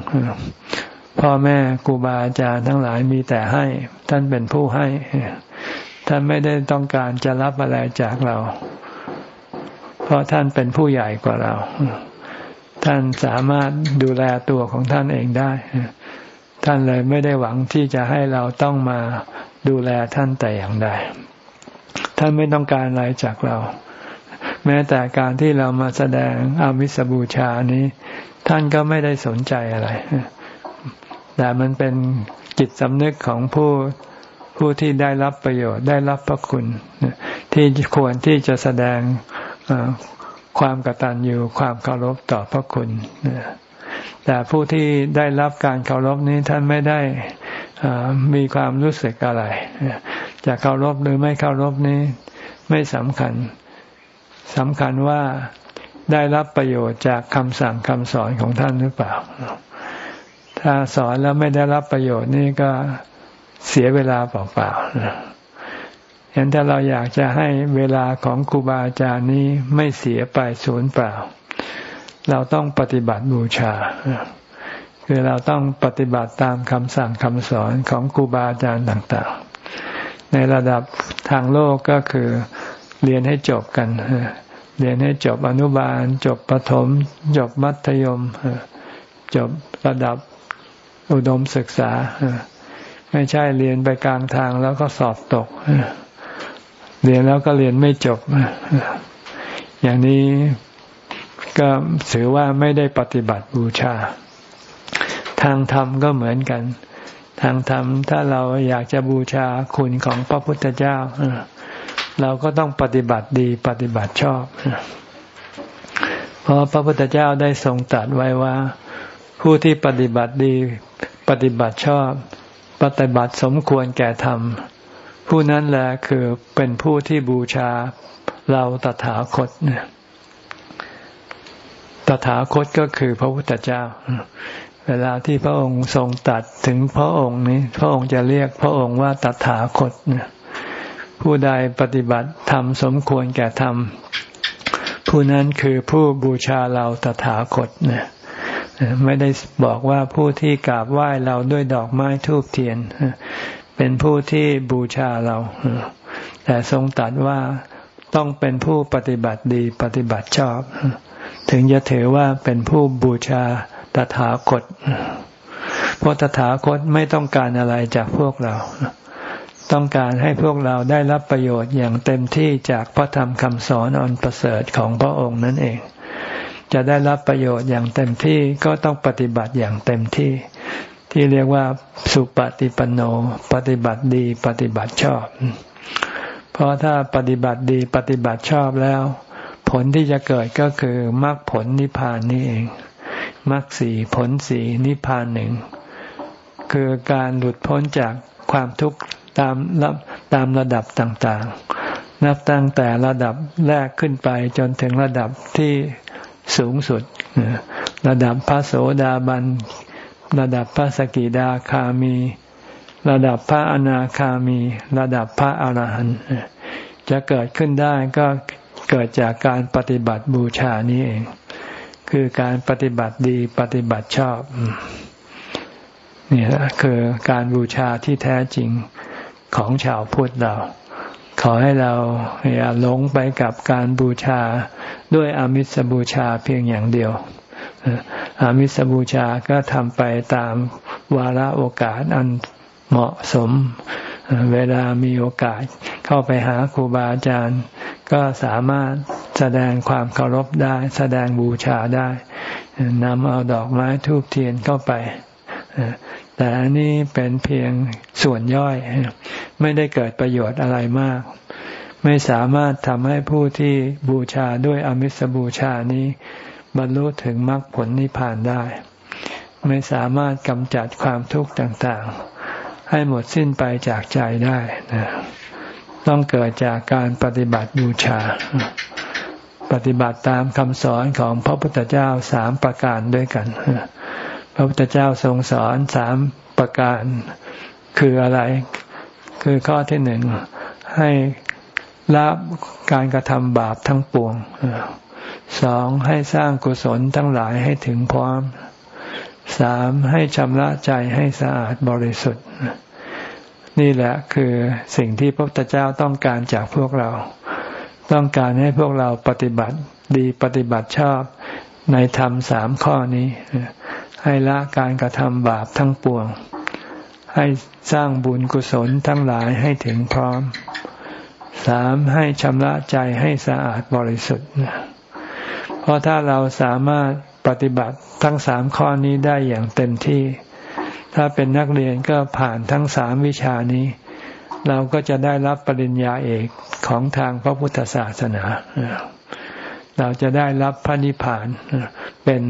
พ่อแม่ครูบาอาจารย์ทั้งหลายมีแต่ให้ ท่านเป็นผู้ให้ ท่านไม่ได้ต้องการจะรับอะไรจากเรา เพราะท่านเป็นผู้ใหญ่กว่าเรา ท่านสามารถดูแลตัวของท่านเองได้ ท่านเลยไม่ได้หวังที่จะให้เราต้องมาดูแลท่านแต่อย่างใด ท่านไม่ต้องการอะไรจากเรา แม้แต่การที่เรามาแสดงอามิสบูชานี้ ท่านก็ไม่ได้สนใจอะไร แต่มันเป็นจิตสำนึกของผู้ผู้ที่ได้รับประโยชน์ได้รับพระคุณ ที่ควรที่จะแสดงความกตัญญูความเคารพต่อพระคุณ แต่ผู้ที่ได้รับการเคารพนี้ท่านไม่ได้มีความรู้สึกอะไรจะเคารพหรือไม่เคารพนี้ไม่สำคัญสำคัญว่า ได้รับประโยชน์จากคำสั่งคำสอนของท่านหรือเปล่า ถ้าสอนแล้วไม่ได้รับประโยชน์นี่ก็เสียเวลาเปล่าๆเห็นถ้าเราอยากจะให้เวลาของครูบาอาจารย์นี้ไม่เสียไปสูญเปล่า เราต้องปฏิบัติบูชา คือเราต้องปฏิบัติตามคำสั่งคำสอนของครูบาอาจารย์ต่างๆ ในระดับทางโลกก็คือเรียนให้จบกัน เรียนให้จบอนุบาล จบประถม จบมัธยม จบระดับอุดมศึกษา ไม่ใช่เรียนไปกลางทางแล้วก็สอบตก เรียนแล้วก็เรียนไม่จบ อย่างนี้ก็ถือว่าไม่ได้ปฏิบัติบูชา ทางธรรมก็เหมือนกัน ทางธรรมถ้าเราอยากจะบูชาคุณของพระพุทธเจ้า เราก็ต้องปฏิบัติดีปฏิบัติชอบ เพราะพระพุทธเจ้าได้ทรงตรัสไว้ว่า ผู้ที่ปฏิบัติดี ปฏิบัติชอบ ปฏิบัติสมควรแก่ธรรม ผู้นั้นแหละคือเป็นผู้ที่บูชาเราตถาคตเนี่ยตถาคตก็คือพระพุทธเจ้า เวลาที่พระองค์ทรงตัดถึงพระองค์นี้ พระองค์จะเรียกพระองค์ว่าตถาคตเนี่ย ผู้ใดปฏิบัติธรรมสมควรแก่ธรรม ผู้นั้นคือผู้บูชาเราตถาคตเนี่ยไม่ได้บอกว่าผู้ที่กราบไหว้เราด้วยดอกไม้ทูบเทียน เป็นผู้ที่บูชาเรา แต่ทรงตัดว่าต้องเป็นผู้ปฏิบัติดีปฏิบัติชอบ ถึงจะถือว่าเป็นผู้บูชาตถาคตเพราะตถาคตไม่ต้องการอะไรจากพวกเรา ต้องการให้พวกเราได้รับประโยชน์อย่างเต็มที่จากพระธรรมคำสอนอันประเสริฐของพระองค์นั่นเอง จะได้รับประโยชน์อย่างเต็มที่ก็ต้องปฏิบัติอย่างเต็มที่ ที่เรียกว่าสุปฏิปันโน ปฏิบัติดีปฏิบัติชอบ เพราะถ้าปฏิบัติดีปฏิบัติชอบแล้ว ผลที่จะเกิดก็คือมรรคผลนิพพานนี่เองมรรคสีผลสีนิพพานหนึ่งคือการหลุดพ้นจากความทุกข์ ตามตามระดับต่างๆ นับตั้งแต่ระดับแรกขึ้นไปจนถึงระดับที่สูงสุด ระดับพระโสดาบัน ระดับพระสกิดาคามี ระดับพระอนาคามี ระดับพระอรหันต์จะเกิดขึ้นได้ก็เกิดจากการปฏิบัติบูชานี้เอง คือการปฏิบัติดีปฏิบัติชอบนี่แหละคือการบูชาที่แท้จริง ของชาวพุทธเรา ขอให้เราอย่าหลงไปกับการบูชาด้วยอามิสบูชาเพียงอย่างเดียว อามิสบูชาก็ทำไปตามวาระโอกาสอันเหมาะสม เวลามีโอกาสเข้าไปหาครูบาอาจารย์ ก็สามารถแสดงความเคารพได้ แสดงบูชาได้นำเอาดอกไม้ทูบเทียนเข้าไป แต่อันนี้เป็นเพียงส่วนย่อย ไม่ได้เกิดประโยชน์อะไรมาก ไม่สามารถทำให้ผู้ที่บูชาด้วยอมิสบูชานี้ บรรลุถึงมรรคผลนิพพานได้ ไม่สามารถกำจัดความทุกข์ต่างๆ ให้หมดสิ้นไปจากใจได้นะต้องเกิดจากการปฏิบัติบูชา ปฏิบัติตามคำสอนของพระพุทธเจ้าสามประการด้วยกัน พระพุทธเจ้าทรงสอนสามประการ คืออะไร คือข้อที่หนึ่งให้ละการกระทำบาปทั้งปวงสองให้สร้างกุศลทั้งหลายให้ถึงพร้อมสามให้ชำระใจให้สะอาดบริสุทธิ์ นี่แหละคือสิ่งที่พระพุทธเจ้าต้องการจากพวกเรา ต้องการให้พวกเราปฏิบัติดีปฏิบัติชอบในธรรมสามข้อนี้ ให้ละการกระทำบาปทั้งปวง ให้สร้างบุญกุศลทั้งหลายให้ถึงพร้อมสามให้ชำระใจให้สะอาดบริสุทธิ์เพราะถ้าเราสามารถปฏิบัติทั้งสามข้อนี้ได้อย่างเต็มที่ ถ้าเป็นนักเรียนก็ผ่านทั้งสามวิชานี้ เราก็จะได้รับปริญญาเอกของทางพระพุทธศาสนา เราจะได้รับพระนิพพานเป็น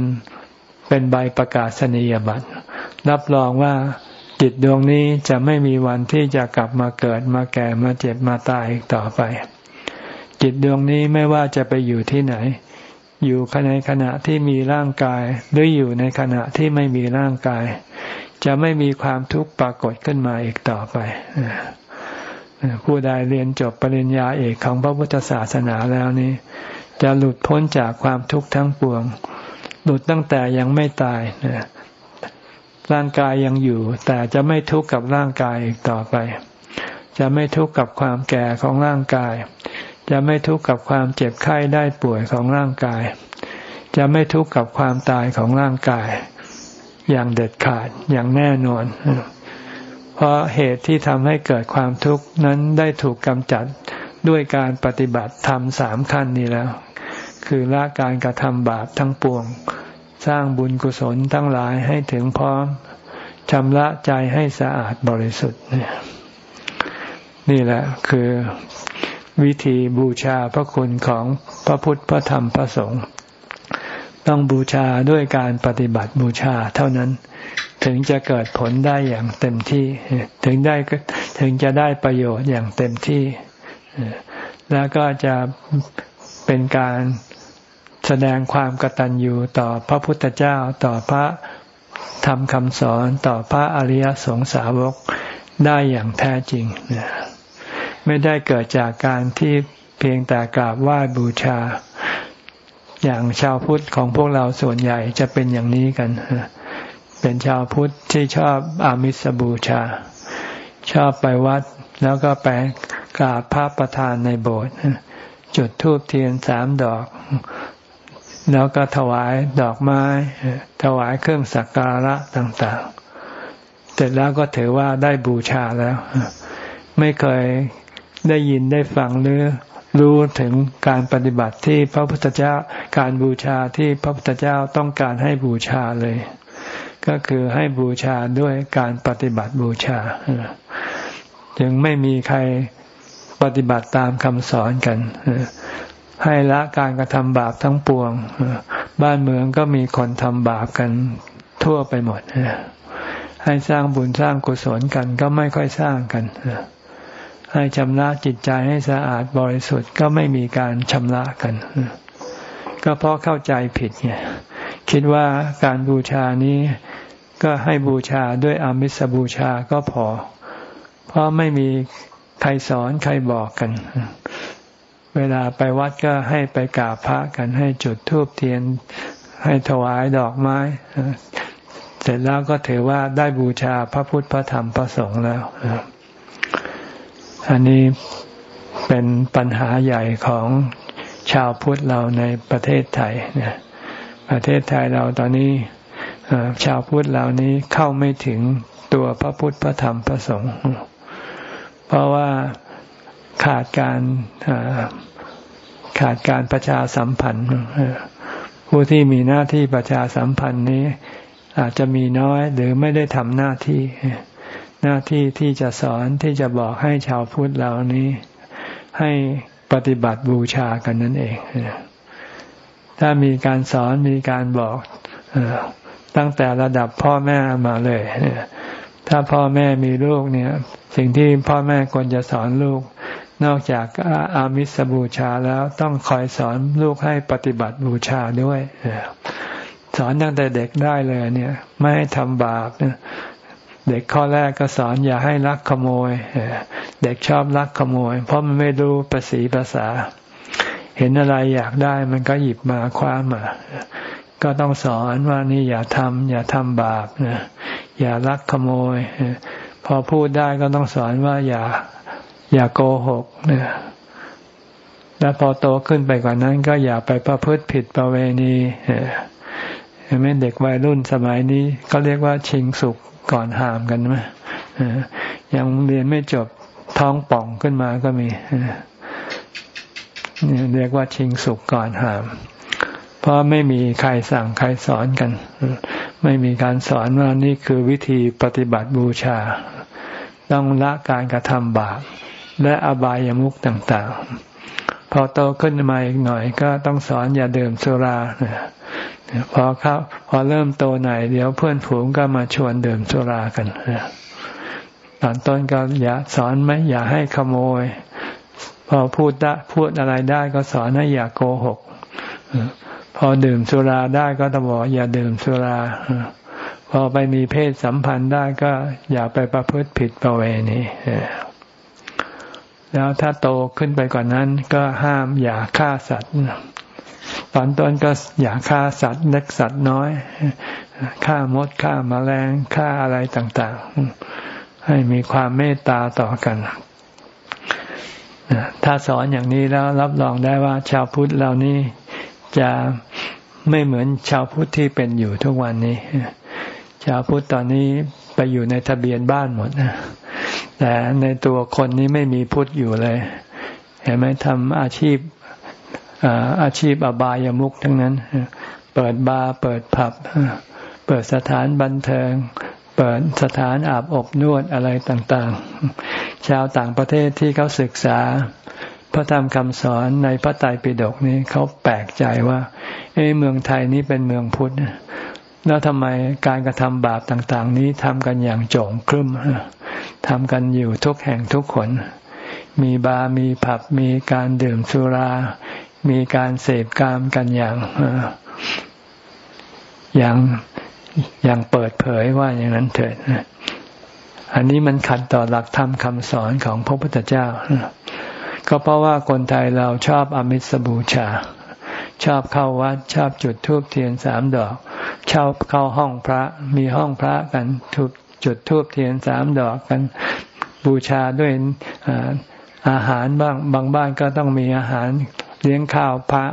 เป็นใบประกาศนียบัตรรับรองว่าจิตดวงนี้จะไม่มีวันที่จะกลับมาเกิดมาแก่มาเจ็บมาตายอีกต่อไป จิตดวงนี้ไม่ว่าจะไปอยู่ที่ไหน อยู่ในขณะที่มีร่างกาย หรืออยู่ในขณะที่ไม่มีร่างกาย จะไม่มีความทุกข์ปรากฏขึ้นมาอีกต่อไปผู้ใดเรียนจบปริญญาเอกของพระพุทธศาสนาแล้วนี้ จะหลุดพ้นจากความทุกข์ทั้งปวง หลุดตั้งแต่ยังไม่ตายร่างกายยังอยู่ แต่จะไม่ทุกข์กับร่างกายอีกต่อไป จะไม่ทุกข์กับความแก่ของร่างกาย จะไม่ทุกข์กับความเจ็บไข้ได้ป่วยของร่างกาย จะไม่ทุกข์กับความตายของร่างกาย อย่างเด็ดขาดอย่างแน่นอน เพราะเหตุที่ทำให้เกิดความทุกข์นั้นได้ถูกกำจัดด้วยการปฏิบัติธรรมสามขั้นนี้แล้ว คือละการกระทำบาปทั้งปวง สร้างบุญกุศลทั้งหลายให้ถึงพร้อมชำระใจให้สะอาดบริสุทธิ์นี่แหละคือวิธีบูชาพระคุณของพระพุทธพระธรรมพระสงฆ์ต้องบูชาด้วยการปฏิบัติบูชาเท่านั้น ถึงจะเกิดผลได้อย่างเต็มที่ ถึงได้ถึงจะได้ประโยชน์อย่างเต็มที่ แล้วก็จะ เป็นการแสดงความกตัญญูต่อพระพุทธเจ้าต่อพระธรรมคำสอนต่อพระอริยสงสาวกได้อย่างแท้จริง ไม่ได้เกิดจากการที่เพียงแต่กราบไหว้บูชา อย่างชาวพุทธของพวกเราส่วนใหญ่จะเป็นอย่างนี้กัน เป็นชาวพุทธที่ชอบอามิสบูชา ชอบไปวัดแล้วก็ไปกราบพระประธานในโบสถ์ จุดธูปเทียนสามดอก แล้วก็ถวายดอกไม้ ถวายเครื่องสักการะต่างๆ เสร็จแล้วก็ถือว่าได้บูชาแล้ว ไม่เคยได้ยินได้ฟังหรือรู้ถึงการปฏิบัติที่พระพุทธเจ้าการบูชาที่พระพุทธเจ้าต้องการให้บูชาเลย ก็คือให้บูชาด้วยการปฏิบัติบูชา จึงไม่มีใคร ปฏิบัติตามคำสอนกัน ให้ละการกระทำบาปทั้งปวง บ้านเมืองก็มีคนทำบาปกันทั่วไปหมด ให้สร้างบุญสร้างกุศลกันก็ไม่ค่อยสร้างกัน ให้ชำระจิตใจให้สะอาดบริสุทธิ์ก็ไม่มีการชำระกัน ก็เพราะเข้าใจผิดไงคิดว่าการบูชานี้ก็ให้บูชาด้วยอามิสบูชาก็พอ เพราะไม่มี ใครสอนใครบอกกัน เวลาไปวัดก็ให้ไปกราบพระกันให้จุดธูปเทียน ให้ถวายดอกไม้ เสร็จแล้วก็ถือว่าได้บูชาพระพุทธพระธรรมพระสงฆ์แล้ว อันนี้เป็นปัญหาใหญ่ของชาวพุทธเราในประเทศไทยเนี่ยประเทศไทยเราตอนนี้ชาวพุทธเหล่านี้เข้าไม่ถึงตัวพระพุทธพระธรรมพระสงฆ์ เพราะว่าขาดการขาดการประชาสัมพันธ์ผู้ที่มีหน้าที่ประชาสัมพันธ์นี้ อาจจะมีน้อยหรือไม่ได้ทำหน้าที่ หน้าที่ที่จะสอนที่จะบอกให้ชาวพุทธเหล่านี้ ให้ปฏิบัติบูชากันนั่นเอง ถ้ามีการสอนมีการบอกตั้งแต่ระดับพ่อแม่มาเลย ถ้าพ่อแม่มีลูกเนี่ย สิ่งที่พ่อแม่ควรจะสอนลูก นอกจากอามิสบูชาแล้วต้องคอยสอนลูกให้ปฏิบัติบูชาด้วยสอนตั้งแต่เด็กได้เลยเนี่ย ไม่ให้ทำบาปเด็กข้อแรกก็สอนอย่าให้ลักขโมยเด็กชอบลักขโมย เพราะมันไม่รู้ภาษีภาษา เห็นอะไรอยากได้มันก็หยิบมาคว้ามา ก็ต้องสอนว่านี่อย่าทำอย่าทำบาปนะอย่าลักขโมย พอพูดได้ก็ต้องสอนว่าอย่าอย่าโกหกนะแล้วพอโตขึ้นไปกว่านั้น ก็อย่าไปประพฤติผิดประเวณีเห็นไหมเด็กวัยรุ่นสมัยนี้เขาเรียกว่าชิงสุกก่อนหามกันไหมยังเรียนไม่จบท้องป่องขึ้นมาก็มีเรียกว่าชิงสุกก่อนหาม เพราะไม่มีใครสั่งใครสอนกัน ไม่มีการสอนว่านี่คือวิธีปฏิบัติบูชา ต้องละการกระทำบาปและอบายามุขต่างๆ พอโตขึ้นมาอีกหน่อยก็ต้องสอนอย่าดื่มสุราพอเขาพอเริ่มโตหน่อยเดี๋ยวเพื่อนฝูงก็มาชวนดื่มสุรากันตอนต้นก็อย่าสอนไหมอย่าให้ขโมย พอพูดได้พูดอะไรได้ก็สอนให้อย่าโกหก พอดื่มสุราได้ก็ต้องบอกอย่าดื่มสุรา พอไปมีเพศสัมพันธ์ได้ก็อย่าไปประพฤติผิดประเวณีแล้วถ้าโตขึ้นไปกว่านั้น ก็ห้ามอย่าฆ่าสัตว์ตอนต้นก็อย่าฆ่าสัตว์เล็กสัตว์น้อยฆ่ามดฆ่ามาแมลงฆ่าอะไรต่าง ๆ ให้มีความเมตตาต่อกันถ้าสอนอย่างนี้แล้วรับรองได้ว่าชาวพุทธเหล่านี้ จะไม่เหมือนชาวพุทธที่เป็นอยู่ทุกวันนี้ ชาวพุทธตอนนี้ไปอยู่ในทะเบียนบ้านหมดแต่ในตัวคนนี้ไม่มีพุทธอยู่เลย เห็นไหมทำอาชีพอาชีพอบายามุกทั้งนั้น เปิดบาร์เปิดผับ เปิดสถานบันเทิง เปิดสถานอาบอบนวดอะไรต่างๆ ชาวต่างประเทศที่เขาศึกษา พระธรรมคำสอนในพระไตรปิฎกนี้เขาแปลกใจว่า เอ้เมืองไทยนี้เป็นเมืองพุทธแล้วทำไมการกระทำบาปต่าง ๆ นี้ทำกันอย่างโจงครึ่มทำกันอยู่ทุกแห่งทุกคน มีบาร์มีผับมีการดื่มสุรา มีการเสพกามกันอย่างอย่างอย่างเปิดเผยว่าอย่างนั้นเถิดอันนี้มันขัดต่อหลักธรรมคำสอนของพระพุทธเจ้า ก็เพราะว่าคนไทยเราชอบอมิสบูชา ชอบเข้าวัด ชอบจุดธูปเทียนสามดอก ชอบเข้าห้องพระ มีห้องพระกันทุจุดธูปเทียนสามดอกกันบูชาด้วยอาหารบ้าง บางบ้านก็ต้องมีอาหารเลี้ยงข้าวพระ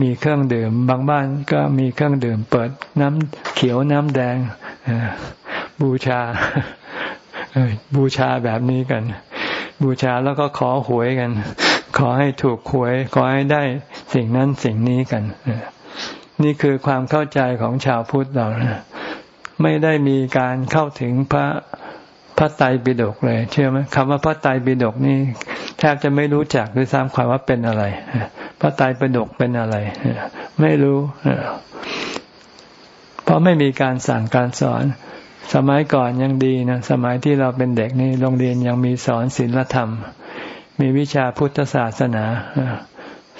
มีเครื่องดื่ม บางบ้านก็มีเครื่องดื่ม เปิดน้ำเขียวน้ำแดงบูชาบูชาแบบนี้กัน บูชาแล้วก็ขอหวยกัน ขอให้ถูกหวย ขอให้ได้สิ่งนั้นสิ่งนี้กัน นี่คือความเข้าใจของชาวพุทธเราไม่ได้มีการเข้าถึงพระพระไตรปิฎกเลย เชื่อไหมคำว่าพระไตรปิฎกนี่แทบจะไม่รู้จักด้วยซ้ำความว่าเป็นอะไรพระไตรปิฎกเป็นอะไรไม่รู้เพราะไม่มีการสั่งการสอน สมัยก่อนยังดีนะสมัยที่เราเป็นเด็กนี่โรงเรียนยังมีสอนศีลธรรม มีวิชาพุทธศาสนา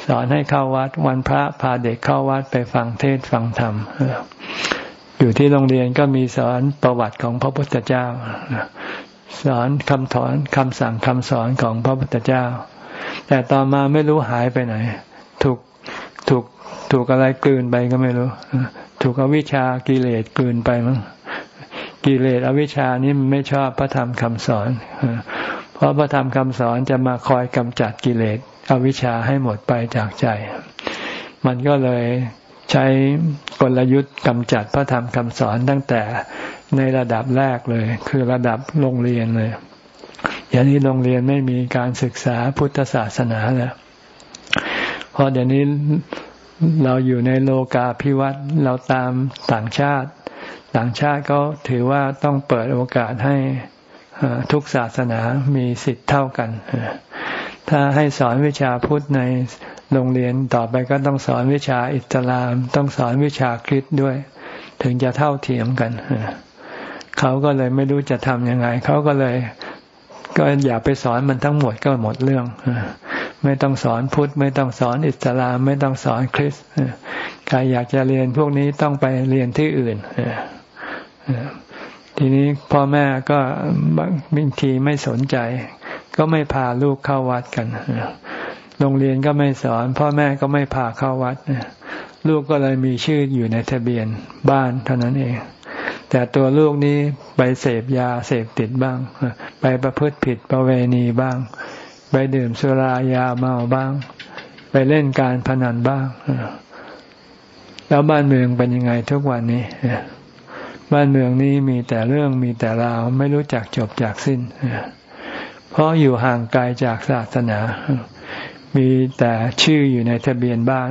สอนให้เข้าวัดวันพระพาเด็กเข้าวัดไปฟังเทศฟังธรรมอยู่ที่โรงเรียนก็มีสอนประวัติของพระพุทธเจ้า สอนคำถอนคำสั่งคำสอนของพระพุทธเจ้า แต่ต่อมาไม่รู้หายไปไหน ถูกถูกถูกอะไรกลืนไปก็ไม่รู้ ถูกอวิชากิเลสกลืนไปมั้ง กิเลสอวิชชานี้มันไม่ชอบพระธรรมคำสอน เพราะพระธรรมคำสอนจะมาคอยกำจัดกิเลสอวิชชาให้หมดไปจากใจ มันก็เลยใช้กลยุทธ์กำจัดพระธรรมคำสอนตั้งแต่ในระดับแรกเลย คือระดับโรงเรียนเลย อย่างนี้โรงเรียนไม่มีการศึกษาพุทธศาสนาแล้วพอเดี๋ยวนี้เราอยู่ในโลกาภิวัตน์เราตามต่างชาติ ต่างชาติก็ถือว่าต้องเปิดโอกาสให้ทุกศาสนามีสิทธิ์เท่ากัน ถ้าให้สอนวิชาพุทธในโรงเรียนต่อไปก็ต้องสอนวิชาอิสลาม ต้องสอนวิชาคริสด้วย ถึงจะเท่าเทียมกัน เขาก็เลยไม่รู้จะทำยังไง เขาก็เลยก็อย่าไปสอนมันทั้งหมดก็หมดเรื่อง ไม่ต้องสอนพุทธ ไม่ต้องสอนอิสลาม ไม่ต้องสอนคริสต์ใครอยากจะเรียนพวกนี้ต้องไปเรียนที่อื่น ทีนี้พ่อแม่ก็บางทีไม่สนใจ ก็ไม่พาลูกเข้าวัดกันโรงเรียนก็ไม่สอน พ่อแม่ก็ไม่พาเข้าวัดลูกก็เลยมีชื่ออยู่ในทะเบียนบ้านเท่านั้นเอง แต่ตัวลูกนี้ไปเสพยาเสพติดบ้าง ไปประพฤติผิดประเวณีบ้าง ไปดื่มสุรายาเมาบ้าง ไปเล่นการพนันบ้างแล้วบ้านเมืองเป็นยังไงทุกวันนี้ บ้านเมืองนี้มีแต่เรื่องมีแต่ราวไม่รู้จักจบจากสิ้น เพราะอยู่ห่างไกลจากศาสนา มีแต่ชื่ออยู่ในทะเบียนบ้าน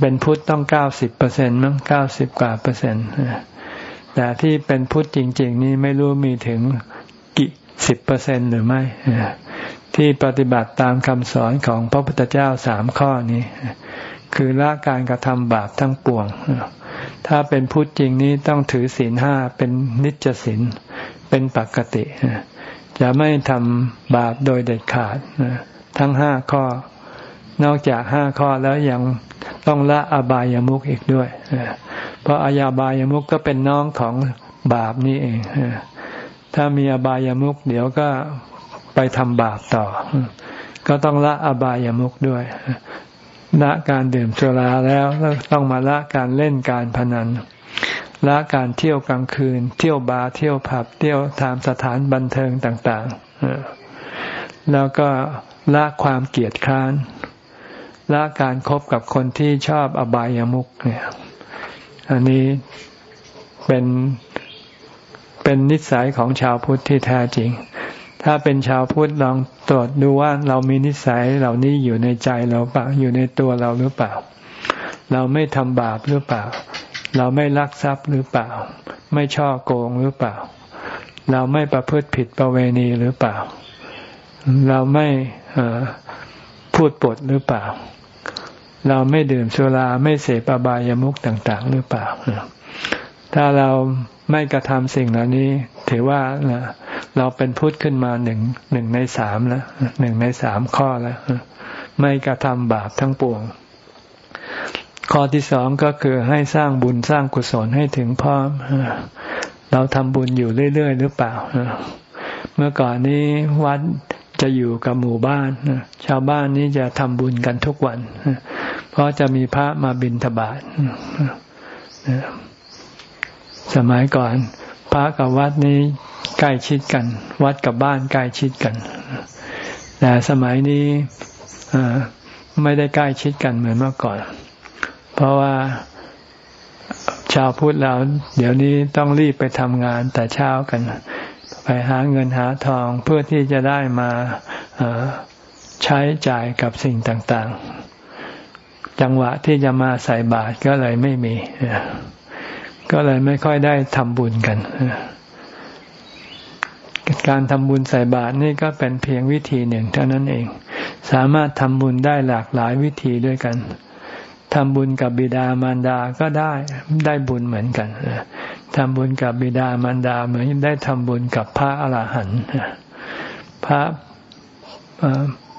เป็นพุทธต้องเก้าสิบเปอร์เซ็นต์มั้งเก้าสิบกว่าเปอร์เซ็นต์แต่ที่เป็นพุทธจริง ๆ นี่ไม่รู้มีถึงกี่สิบเปอร์เซ็นต์หรือไม่ที่ปฏิบัติตามคำสอนของพระพุทธเจ้าสามข้อนี้ คือละการกระทำบาปทั้งปวง ถ้าเป็นพุทธจริงนี้ต้องถือศีลห้าเป็นนิจศีลเป็นปกติ จะไม่ทำบาปโดยเด็ดขาดทั้งห้าข้อ นอกจากห้าข้อแล้วยังต้องละอบายามุกอีกด้วย เพราะอายาบายามุกก็เป็นน้องของบาปนี่เอง ถ้ามีอบายามุกเดี๋ยวก็ไปทำบาปต่อ ก็ต้องละอบายามุกด้วย ละการดื่มสุราแล้วต้องมาละการเล่นการพนันละการเที่ยวกลางคืน เที่ยวบาร์เที่ยวผับเที่ยวตามสถานบันเทิงต่างๆแล้วก็ละความเกลียดคร้านละการครบกับคนที่ชอบอบายามุกเนี่ย อันนี้เป็นเป็นนิสัยของชาวพุทธที่แท้จริง ถ้าเป็นชาวพุทธลองตรวจดูว่าเรามีนิสัยเหล่านี้อยู่ในใจเราเปล่าอยู่ในตัวเราหรือเปล่า เราไม่ทำบาปหรือเปล่า เราไม่ลักทรัพย์หรือเปล่า ไม่ช่อโกงหรือเปล่า เราไม่ประพฤติผิดประเวณีหรือเปล่า เราไม่พูดปดหรือเปล่า เราไม่ดื่มสุราไม่เสพอบายามุขต่าง ๆ หรือเปล่า ถ้าเรา ไม่กระทำสิ่งเหล่านี้ ถือว่าเราเป็นพุทธขึ้นมาหนึ่งหนึ่งในสามแล้วหนึ่งในสามข้อแล้วไม่กระทำบาปทั้งปวง ข้อที่สองก็คือให้สร้างบุญสร้างกุศลให้ถึงพร้อมเราทำบุญอยู่เรื่อย ๆ หรือเปล่าเมื่อก่อนนี้วัดจะอยู่กับหมู่บ้านชาวบ้านนี้จะทำบุญกันทุกวัน เพราะจะมีพระมาบิณฑบาต สมัยก่อน พระกับวัดนี้ใกล้ชิดกัน วัดกับบ้านใกล้ชิดกัน แต่สมัยนี้ไม่ได้ใกล้ชิดกันเหมือนเมื่อก่อน เพราะว่าชาวพุทธเราเดี๋ยวนี้ต้องรีบไปทำงานแต่เช้ากัน ไปหาเงินหาทองเพื่อที่จะได้มาใช้จ่ายกับสิ่งต่าง ๆ จังหวะที่จะมาใส่บาตรก็เลยไม่มี ก็เลยไม่ค่อยได้ทำบุญกัน การทำบุญใส่บาตรนี่ก็เป็นเพียงวิธีหนึ่งเท่านั้นเอง สามารถทำบุญได้หลากหลายวิธีด้วยกันทำบุญกับบิดามารดาก็ได้ได้บุญเหมือนกันทำบุญกับบิดามารดาเหมือนได้ทำบุญกับพระอรหันต์พระ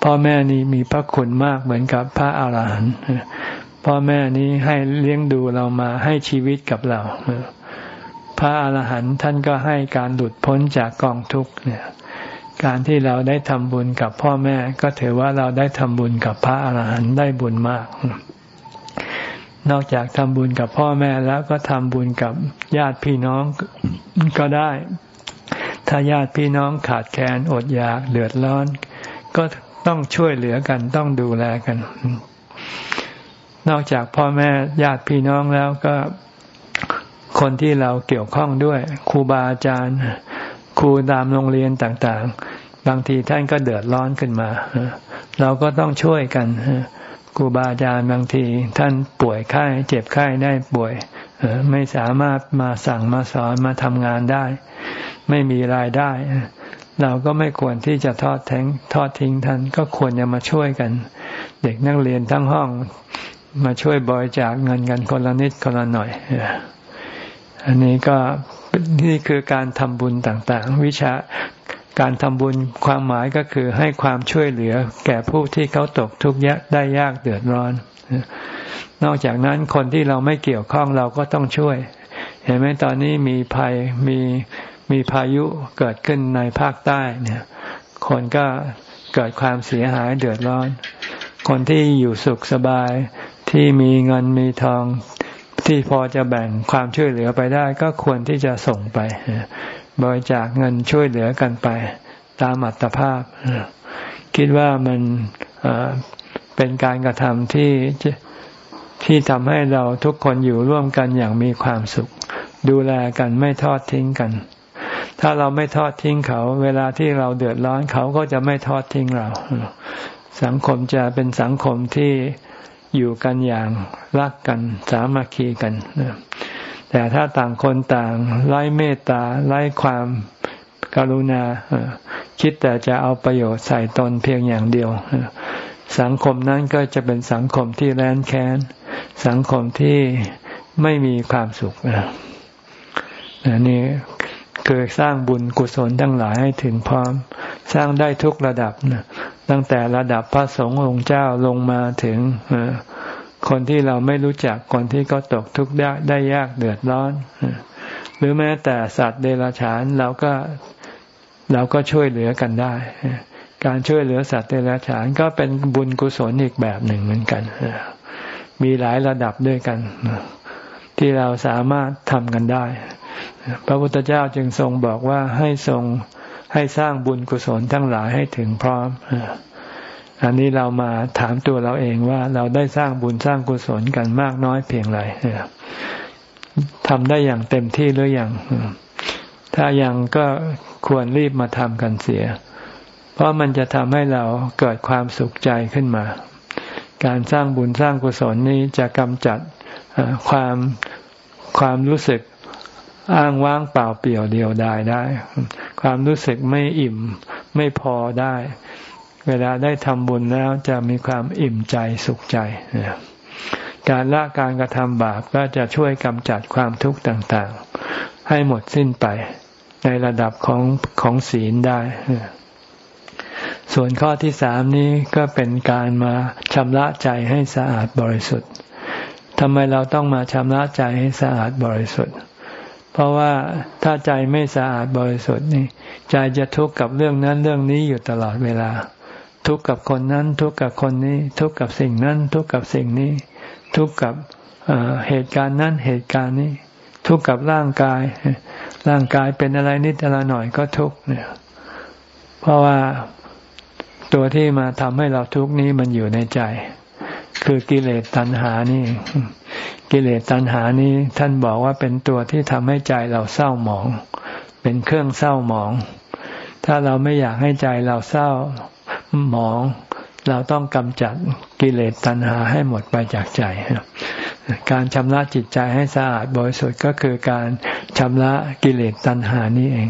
พ่อแม่นี้มีพระคุณมากเหมือนกับพระอรหันต์ พ่อแม่นี้ให้เลี้ยงดูเรามาให้ชีวิตกับเรา พระอาหารหันต์ท่านก็ให้การหลุดพ้นจากกองทุกข์เนี่ย การที่เราได้ทำบุญกับพ่อแม่ก็ถือว่าเราได้ทำบุญกับพระอาหารหันต์ได้บุญมาก นอกจากทำบุญกับพ่อแม่แล้วก็ทำบุญกับญาติพี่น้องก็ได้ ถ้าญาติพี่น้องขาดแคลนอดอยากเดือดร้อน ก็ต้องช่วยเหลือกันต้องดูแลกัน นอกจากพ่อแม่ญาติพี่น้องแล้วก็คนที่เราเกี่ยวข้องด้วยครูบาอาจารย์ครูตามโรงเรียนต่างๆ บางทีท่านก็เดือดร้อนขึ้นมา เราก็ต้องช่วยกันครูบาอาจารย์บางที ท่านป่วยไข้เจ็บไข้ได้ป่วยไม่สามารถมาสั่งมาสอนมาทำงานได้ ไม่มีรายได้ เราก็ไม่ควรที่จะทอดทิ้งทอดทิ้งท่านก็ควรจะมาช่วยกัน เด็กนักเรียนทั้งห้อง มาช่วยบริจาคเงินกันคนละนิดคนละหน่อย อันนี้ก็นี่คือการทำบุญต่างๆ วิชาการทำบุญความหมายก็คือให้ความช่วยเหลือ แก่ผู้ที่เขาตกทุกข์ยากได้ยากเดือดร้อน นอกจากนั้นคนที่เราไม่เกี่ยวข้องเราก็ต้องช่วย เห็นไหมตอนนี้มีภัยมีมีพายุเกิดขึ้นในภาคใต้เนี่ย คนก็เกิดความเสียหายเดือดร้อน คนที่อยู่สุขสบาย ที่มีเงินมีทองที่พอจะแบ่งความช่วยเหลือไปได้ ก็ควรที่จะส่งไปบริจาคเงินช่วยเหลือกันไป ตามอัตภาพ คิดว่ามันเป็นการกระทำที่ที่ทำให้เราทุกคนอยู่ร่วมกันอย่างมีความสุข ดูแลกันไม่ทอดทิ้งกัน ถ้าเราไม่ทอดทิ้งเขา เวลาที่เราเดือดร้อนเขาก็จะไม่ทอดทิ้งเรา สังคมจะเป็นสังคมที่ อยู่กันอย่างรักกันสามัคคีกันแต่ถ้าต่างคนต่างไร้เมตตาไร้ความกรุณาคิดแต่จะเอาประโยชน์ใส่ตนเพียงอย่างเดียว สังคมนั้นก็จะเป็นสังคมที่แร้นแค้น สังคมที่ไม่มีความสุขนะนี่คือสร้างบุญกุศลทั้งหลายให้ถึงพร้อม สร้างได้ทุกระดับนะตั้งแต่ระดับพระสงฆ์องค์เจ้าลงมาถึงคนที่เราไม่รู้จักคนที่ก็ตกทุกข์ได้ได้ยากเดือดร้อน หรือแม้แต่สัตว์เดรัจฉานเราก็เราก็ช่วยเหลือกันได้ การช่วยเหลือสัตว์เดรัจฉานก็เป็นบุญกุศลอีกแบบหนึ่งเหมือนกัน มีหลายระดับด้วยกัน ที่เราสามารถทำกันได้ พระพุทธเจ้าจึงทรงบอกว่าให้ทรง ให้สร้างบุญกุศลทั้งหลายให้ถึงพร้อม อันนี้เรามาถามตัวเราเองว่าเราได้สร้างบุญสร้างกุศลกันมากน้อยเพียงไรทำได้อย่างเต็มที่หรืออยังถ้ายังก็ควรรีบมาทำกันเสีย เพราะมันจะทำให้เราเกิดความสุขใจขึ้นมา การสร้างบุญสร้างกุศลนี้จะกำจัดความความรู้สึก อ้างว้างเปล่าเปลี่ยวเดียวดายได้ ความรู้สึกไม่อิ่มไม่พอได้ เวลาได้ทำบุญแล้วจะมีความอิ่มใจสุขใจ การละการกระทำบาปก็จะช่วยกำจัดความทุกข์ต่างๆ ให้หมดสิ้นไปในระดับของของศีลได้ ส่วนข้อที่สามนี้ก็เป็นการมาชำระใจให้สะอาดบริสุทธิ์ทำไมเราต้องมาชำระใจให้สะอาดบริสุทธิ์ เพราะว่าถ้าใจไม่สะอาดบริสุทธิ์นี่ใจจะทุกข์กับเรื่องนั้นเรื่องนี้อยู่ตลอดเวลา ทุกข์กับคนนั้น ทุกข์กับคนนี้ ทุกข์กับสิ่งนั้น ทุกข์กับสิ่งนี้ ทุกข์กับเหตุการณ์นั้นเหตุการณ์นี้ ทุกข์กับร่างกาย ร่างกายเป็นอะไรนิดอะไรหน่อยก็ทุกข์เนี่ยเพราะว่าตัวที่มาทำให้เราทุกข์นี้มันอยู่ในใจ คือกิเลสตัณหานี่ กิเลสตัณหานี้ท่านบอกว่าเป็นตัวที่ทำให้ใจเราเศร้าหมอง เป็นเครื่องเศร้าหมอง ถ้าเราไม่อยากให้ใจเราเศร้าหมอง เราต้องกำจัดกิเลสตัณหาให้หมดไปจากใจการชำระจิตใจให้สะอาดบริสุทธิ์ก็คือการชำระกิเลสตัณหานี้เอง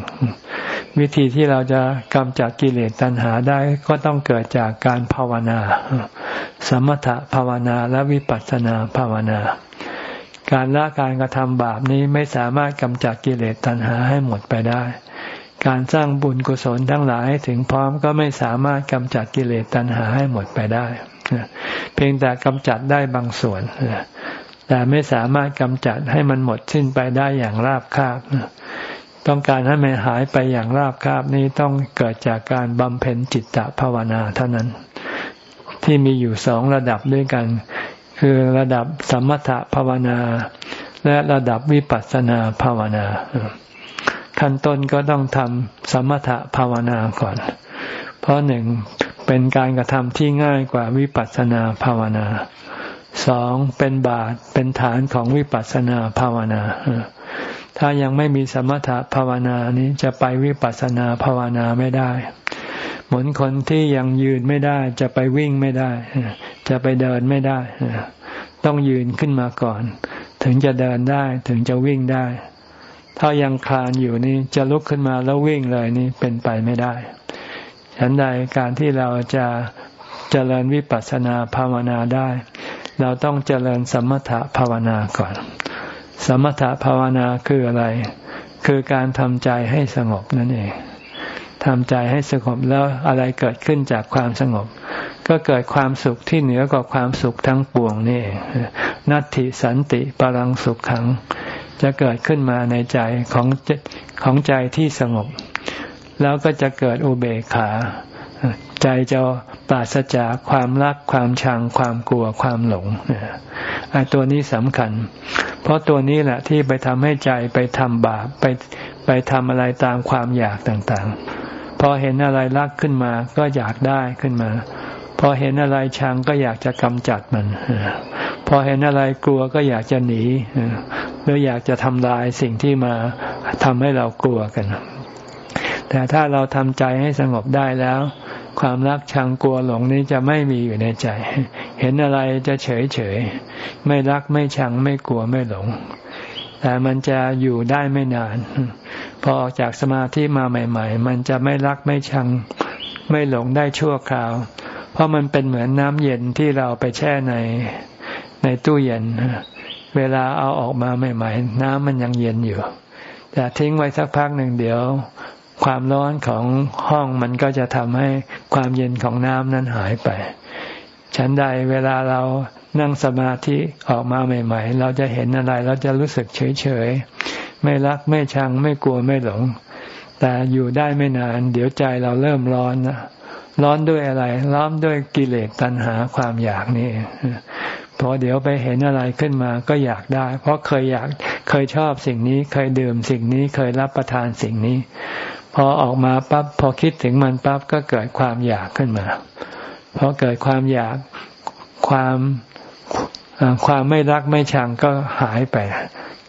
วิธีที่เราจะกำจัดกิเลสตัณหาได้ก็ต้องเกิดจากการภาวนา สมถะภาวนาและวิปัสสนาภาวนา การละการกระทำบาปนี้ไม่สามารถกำจัดกิเลสตัณหาให้หมดไปได้ การสร้างบุญกุศลทั้งหลายถึงพร้อมก็ไม่สามารถกำจัดกิเลสตัณหาให้หมดไปได้ เพียงแต่กำจัดได้บางส่วน แต่ไม่สามารถกำจัดให้มันหมดสิ้นไปได้อย่างราบคาบ ต้องการให้มันหายไปอย่างราบคาบนี้ต้องเกิดจากการบำเพ็ญจิตตภาวนาเท่านั้น ที่มีอยู่สองระดับด้วยกัน คือระดับสมถภาวนา และระดับวิปัสสนาภาวนา ขั้นต้นก็ต้องทำสมถภาวนาก่อน เพราะหนึ่งเป็นการกระทำที่ง่ายกว่าวิปัสสนาภาวนาสองเป็นบาทเป็นฐานของวิปัสสนาภาวนา ถ้ายังไม่มีสมถะภาวนานี้จะไปวิปัสสนาภาวนาไม่ได้ เหมือนคนที่ยังยืนไม่ได้ จะไปวิ่งไม่ได้ จะไปเดินไม่ได้ ต้องยืนขึ้นมาก่อน ถึงจะเดินได้ถึงจะวิ่งได้ ถ้ายังคลานอยู่นี่จะลุกขึ้นมาแล้ววิ่งเลยนี่เป็นไปไม่ได้ฉันใดการที่เราจะเจริญวิปัสสนาภาวนาได้ เราต้องเจริญสมถะภาวนาก่อน สมถภาวนาคืออะไร คือการทำใจให้สงบนั่นเองทำใจให้สงบแล้วอะไรเกิดขึ้นจากความสงบ ก็เกิดความสุขที่เหนือกว่าความสุขทั้งปวงนี่นัตติสันติปรังสุขขัง จะเกิดขึ้นมาในใจของของใจที่สงบ แล้วก็จะเกิดอุเบกขา ใจจะปราศจากความรักความชังความกลัวความหลงไอ้ตัวนี้สำคัญ เพราะตัวนี้แหละที่ไปทำให้ใจไปทำบาปไปไปทำอะไรตามความอยากต่างๆ พอเห็นอะไรรักขึ้นมาก็อยากได้ขึ้นมา พอเห็นอะไรชังก็อยากจะกำจัดมัน พอเห็นอะไรกลัวก็อยากจะหนีหรืออยากจะทำลายสิ่งที่มาทำให้เรากลัวกันแต่ถ้าเราทำใจให้สงบได้แล้ว ความรักชังกลัวหลงนี้จะไม่มีอยู่ในใจ เห็นอะไรจะเฉยเฉยไม่รักไม่ชังไม่กลัวไม่หลง แต่มันจะอยู่ได้ไม่นาน พอออกจากสมาธิมาใหม่ ๆ มันจะไม่รักไม่ชังไม่หลงได้ชั่วคราว เพราะมันเป็นเหมือนน้ำเย็นที่เราไปแช่ในในตู้เย็น เวลาเอาออกมาใหม่ ๆ น้ำมันยังเย็นอยู่แต่ทิ้งไว้สักพักหนึ่งเดี๋ยว ความร้อนของห้องมันก็จะทำให้ความเย็นของน้ำนั้นหายไป ฉันใดเวลาเรานั่งสมาธิออกมาใหม่ ๆ เราจะเห็นอะไรเราจะรู้สึกเฉยๆ ไม่รักไม่ชังไม่กลัวไม่หลง แต่อยู่ได้ไม่นาน เดี๋ยวใจเราเริ่มร้อนนะร้อนด้วยอะไร ร้อนด้วยกิเลสตัณหาความอยากนี่พอเดี๋ยวไปเห็นอะไรขึ้นมาก็อยากได้ เพราะเคยอยากเคยชอบสิ่งนี้เคยดื่มสิ่งนี้เคยรับประทานสิ่งนี้ พอออกมาปั๊บพอคิดถึงมันปั๊บก็เกิดความอยากขึ้นมาพอเกิดความอยากความความไม่รักไม่ชังก็หายไป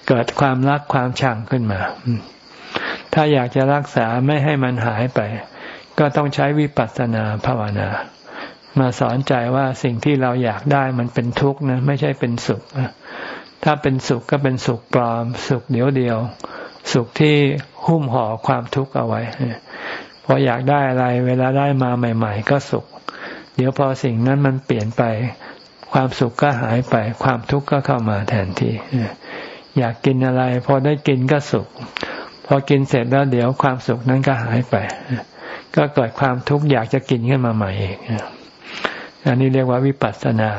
เกิดความรักความชังขึ้นมา ถ้าอยากจะรักษาไม่ให้มันหายไป ก็ต้องใช้วิปัสสนาภาวนา มาสอนใจว่าสิ่งที่เราอยากได้มันเป็นทุกข์นะไม่ใช่เป็นสุขถ้าเป็นสุขก็เป็นสุขปลอม สุขเดียวเดียว สุขที่หุ้มห่อความทุกข์เอาไว้พออยากได้อะไร เวลาได้มาใหม่ ๆ ก็สุข เดี๋ยวพอสิ่งนั้นมันเปลี่ยนไป ความสุขก็หายไป ความทุกข์ก็เข้ามาแทนที่อยากกินอะไร พอได้กินก็สุข พอกินเสร็จแล้วเดี๋ยวความสุขนั้นก็หายไป ก็เกิดความทุกข์อยากจะกินขึ้นมาใหม่อีกอันนี้เรียกว่าวิปัสสนา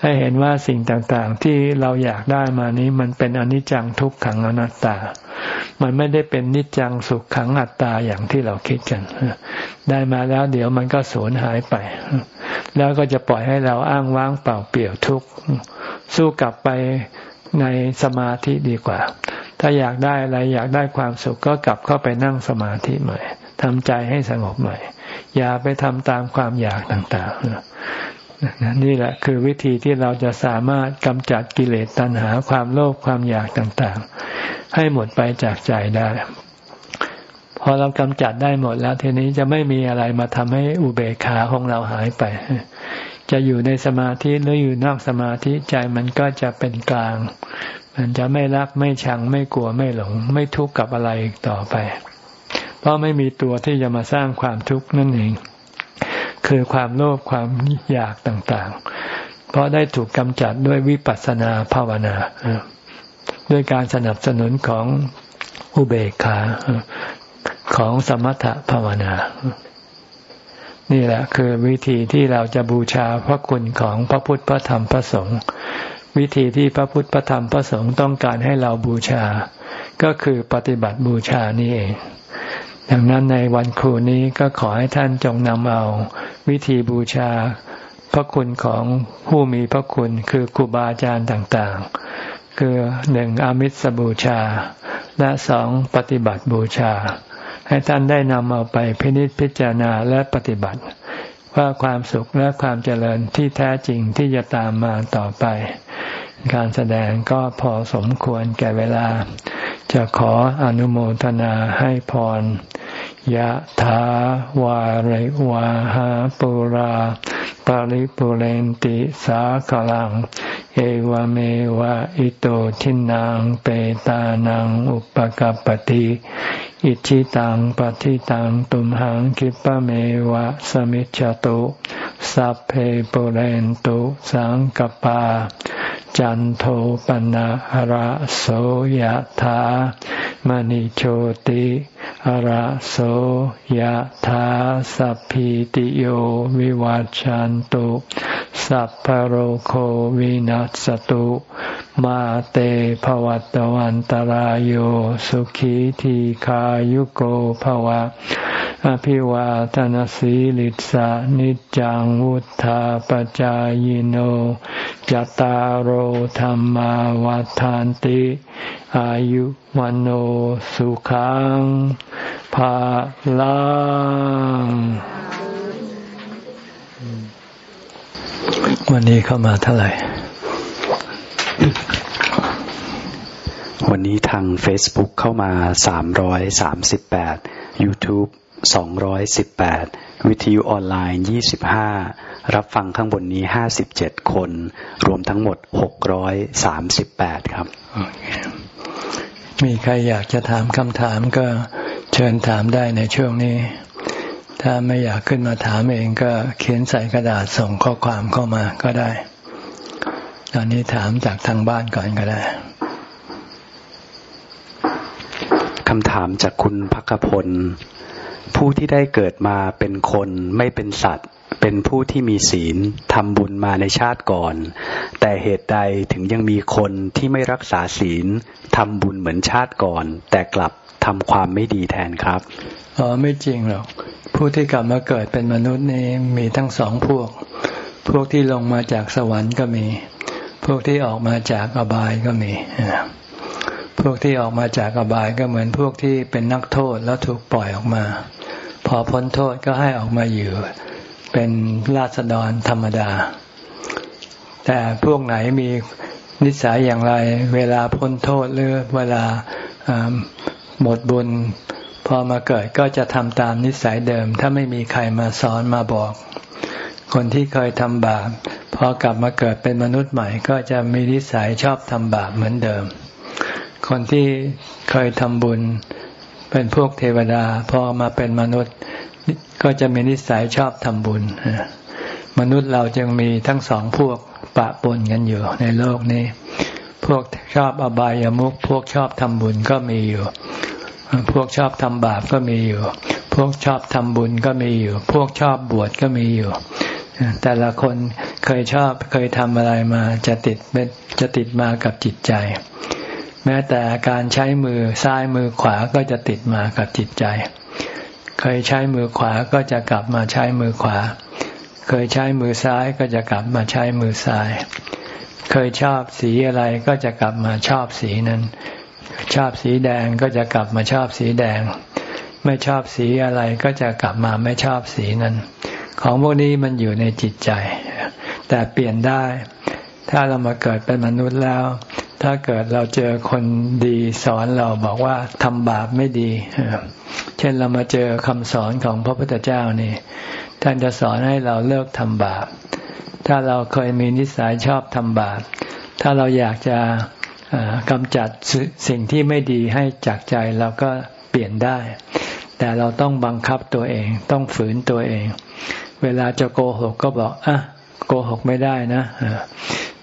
ให้เห็นว่าสิ่งต่างๆ ที่เราอยากได้มานี้มันเป็นอนิจจังทุกขังอนัตตา มันไม่ได้เป็นนิจจังสุขขังอัตตาอย่างที่เราคิดกัน ได้มาแล้วเดี๋ยวมันก็สูญหายไป แล้วก็จะปล่อยให้เราอ้างว้างเปล่าเปลี่ยวทุกข์สู้กลับไปในสมาธิดีกว่า ถ้าอยากได้อะไรอยากได้ความสุขก็กลับเข้าไปนั่งสมาธิใหม่ทำใจให้สงบใหน่อยอย่าไปทำตามความอยากต่างๆ นี่แหละคือวิธีที่เราจะสามารถกำจัดกิเลสตัณหาความโลภความอยากต่างๆ ให้หมดไปจากใจได้ พอเรากำจัดได้หมดแล้วทีนี้จะไม่มีอะไรมาทำให้อุเบกขาของเราหายไป จะอยู่ในสมาธิหรืออยู่นอกสมาธิใจมันก็จะเป็นกลาง มันจะไม่รักไม่ชังไม่กลัวไม่หลง ไม่ทุกข์กับอะไรอีกต่อไป เพราะไม่มีตัวที่จะมาสร้างความทุกข์นั่นเอง คือความโลภความอยากต่างๆ เพราะได้ถูกกำจัดด้วยวิปัสสนาภาวนา ด้วยการสนับสนุนของอุเบกขาของสมถภาวนา นี่แหละคือวิธีที่เราจะบูชาพระคุณของพระพุทธพระธรรมพระสงฆ์วิธีที่พระพุทธพระธรรมพระสงฆ์ต้องการให้เราบูชา ก็คือปฏิบัติบูชานี่เอง ดังนั้นในวันครูนี้ก็ขอให้ท่านจงนำเอา วิธีบูชา พระคุณของผู้มีพระคุณคือครูบาอาจารย์ต่างๆ คือหนึ่งอามิสบูชา และสองปฏิบัติบูชา ให้ท่านได้นำเอาไปพินิจพิจารณาและปฏิบัติ ว่าความสุขและความเจริญที่แท้จริงที่จะตามมาต่อไป การแสดงก็พอสมควรแก่เวลา จะขออนุโมทนาให้พร ยะถาวาริวาหาปุราปาริปุเรนติสาขลัง เอวเมวะอิโตทินังเปตานังอุปกัรปติอิชิตังปฏิตังตุมหังคิปะเมวะสมิจจตุสัพเพปุเรนตุสังกปา จันโทปนะหระโสยธามณิโชติหระโสยธาสัพพิติโยวิวัจจันตุสัพพโรโควินัสตุมาเตภวัตวันตารโยสุขีทีขายุโกภวะ อภิวาทนสีลิสานิจังวุธาปจายโนจตารโหธรรมวาทานติ อายุวันโอสุขังภาลังวันนี้เข้ามาเท่าไหร่ วันนี้ทาง Facebook เข้ามา 338 YouTube 218 วิทยุออนไลน์ 25 รับฟังข้างบนนี้ 57 คน รวมทั้งหมด 638 ครับ มีใครอยากจะถามคำถามก็เชิญถามได้ในช่วงนี้ ถ้าไม่อยากขึ้นมาถามเองก็เขียนใส่กระดาษส่งข้อความเข้ามาก็ได้ ตอนนี้ถามจากทางบ้านก่อนก็ได้คำถามจากคุณพักพล ผู้ที่ได้เกิดมาเป็นคนไม่เป็นสัตว์ เป็นผู้ที่มีศีลทำบุญมาในชาติก่อน แต่เหตุใดถึงยังมีคนที่ไม่รักษาศีลทำบุญเหมือนชาติก่อน แต่กลับทำความไม่ดีแทนครับอ๋อไม่จริงหรอกผู้ที่กลับมาเกิดเป็นมนุษย์นี่มีทั้งสองพวก พวกที่ลงมาจากสวรรค์ก็มี พวกที่ออกมาจากอบายก็มีพวกที่ออกมาจากอบายก็เหมือนพวกที่เป็นนักโทษแล้วถูกปล่อยออกมา อพ้นโทษก็ให้ออกมาอยู่ เป็นราษฎรธรรมดา แต่พวกไหนมีนิสัยอย่างไร เวลาพ้นโทษหรือเวลาหมดบุญ พอมาเกิดก็จะทำตามนิสัยเดิม ถ้าไม่มีใครมาสอนมาบอก คนที่เคยทำบาปพอกลับมาเกิดเป็นมนุษย์ใหม่ ก็จะมีนิสัยชอบทำบาปเหมือนเดิม คนที่เคยทำบุญ เป็นพวกเทวดา พอมาเป็นมนุษย์ ก็จะมีนิสัยชอบทำบุญ มนุษย์เราจึงมีทั้งสองพวกปะปนกันอยู่ในโลกนี้ พวกชอบอบายามุขพวกชอบทำบุญก็มีอยู่ พวกชอบทำบาปก็มีอยู่ พวกชอบทำบุญก็มีอยู่ พวกชอบบวชก็มีอยู่ แต่ละคนเคยชอบเคยทำอะไรมาจะติดจะติดมากับจิตใจ แม้แต่การใช้มือซ้ายมือขวาก็จะติดมากับจิตใจ เคยใช้มือขวาก็จะกลับมาใช้มือขวา เคยใช้มือซ้ายก็จะกลับมาใช้มือซ้าย เคยชอบสีอะไรก็จะกลับมาชอบสีนั้น ชอบสีแดงก็จะกลับมาชอบสีแดง ไม่ชอบสีอะไรก็จะกลับมาไม่ชอบสีนั้น ของพวกนี้มันอยู่ในจิตใจ แต่เปลี่ยนได้ ถ้าเรามาเกิดเป็นมนุษย์แล้ว ถ้าเกิดเราเจอคนดีสอนเราบอกว่าทำบาปไม่ดี เช่นเรามาเจอคำสอนของพระพุทธเจ้านี่ท่านจะสอนให้เราเลิกทำบาป ถ้าเราเคยมีนิสัยชอบทำบาป ถ้าเราอยากจะกำจัดสิ่งที่ไม่ดีให้จากใจเราก็เปลี่ยนได้ แต่เราต้องบังคับตัวเอง ต้องฝืนตัวเอง เวลาจะโกหกก็บอกอะโกหกไม่ได้นะ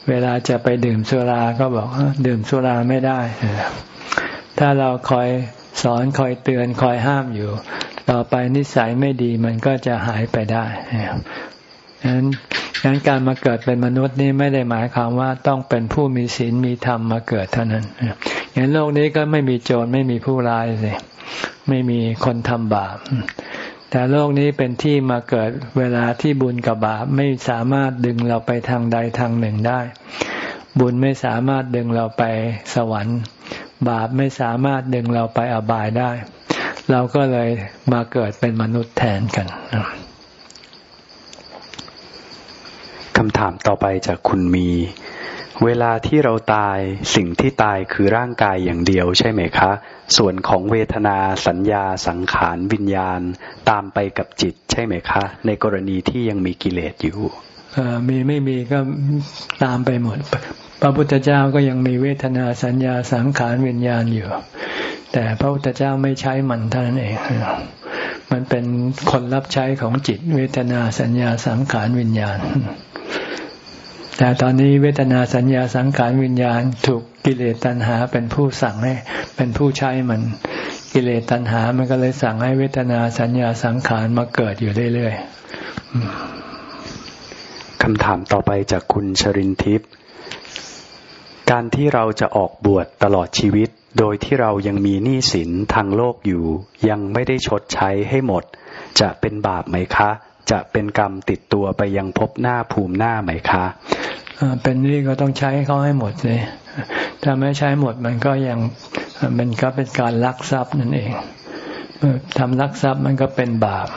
เวลาจะไปดื่มสุราก็บอกดื่มสุราไม่ได้ ถ้าเราคอยสอนคอยเตือนคอยห้ามอยู่ ต่อไปนิสัยไม่ดีมันก็จะหายไปได้ฉะนั้นงั้นการมาเกิดเป็นมนุษย์นี่ไม่ได้หมายความว่าต้องเป็นผู้มีศีลมีธรรมมาเกิดเท่านั้นอย่างโลกนี้ก็ไม่มีโจรไม่มีผู้ร้ายสิไม่มีคนทำบาป แต่โลกนี้เป็นที่มาเกิดเวลาที่บุญกับบาปไม่สามารถดึงเราไปทางใดทางหนึ่งได้ บุญไม่สามารถดึงเราไปสวรรค์ บาปไม่สามารถดึงเราไปอบายได้ เราก็เลยมาเกิดเป็นมนุษย์แทนกันคำถามต่อไปจากคุณมี เวลาที่เราตายสิ่งที่ตายคือร่างกายอย่างเดียวใช่ไหมคะ ส่วนของเวทนาสัญญาสังขารวิญญาณ ตามไปกับจิตใช่ไหมคะ ในกรณีที่ยังมีกิเลสอยู่มีไม่มีก็ตามไปหมด พระพุทธเจ้าก็ยังมีเวทนาสัญญาสังขารวิญญาณอยู่ แต่พระพุทธเจ้าไม่ใช้มันเท่านั้นเองมันเป็นคนรับใช้ของจิต เวทนาสัญญาสังขารวิญญาณ แต่ตอนนี้เวทนาสัญญาสังขารวิญญาณถูกกิเลสตัณหาเป็นผู้สั่งให้เป็นผู้ใช้มันกิเลสตัณหา มันก็เลยสั่งให้เวทนาสัญญาสังขารมาเกิดอยู่เรื่อยๆคำถามต่อไปจากคุณชรินทิพย์การที่เราจะออกบวชตลอดชีวิต โดยที่เรายังมีหนี้สินทางโลกอยู่ ยังไม่ได้ชดใช้ให้หมด จะเป็นบาปไหมคะ จะเป็นกรรมติดตัวไปยังพบหน้าภูมิหน้าไหมคะเป็นนี่ก็ต้องใช้เขาให้หมดเลยถ้าไม่ใช้หมดมันก็ยังมันก็เป็นการลักทรัพย์นั่นเองทำลักทรัพย์มันก็เป็นบาป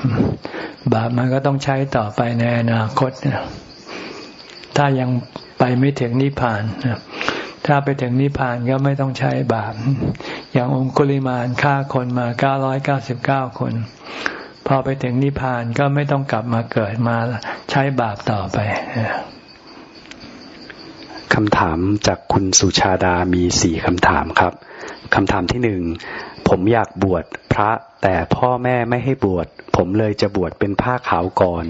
บาปมันก็ต้องใช้ต่อไปในอนาคตถ้ายังไปไม่ถึงนิพพานถ้าไปถึงนิพพานก็ไม่ต้องใช้บาป อย่างองคุลิมานฆ่าคนมาเก้าร้อยเก้าสิบเก้าคน พอไปถึงนิพพานก็ไม่ต้องกลับมาเกิดมาใช้บาปต่อไปคำถามจากคุณสุชาดามีสี่คำถามครับคำถามที่หนึ่งผมอยากบวชพระแต่พ่อแม่ไม่ให้บวช ผมเลยจะบวชเป็นผ้าขาวก่อน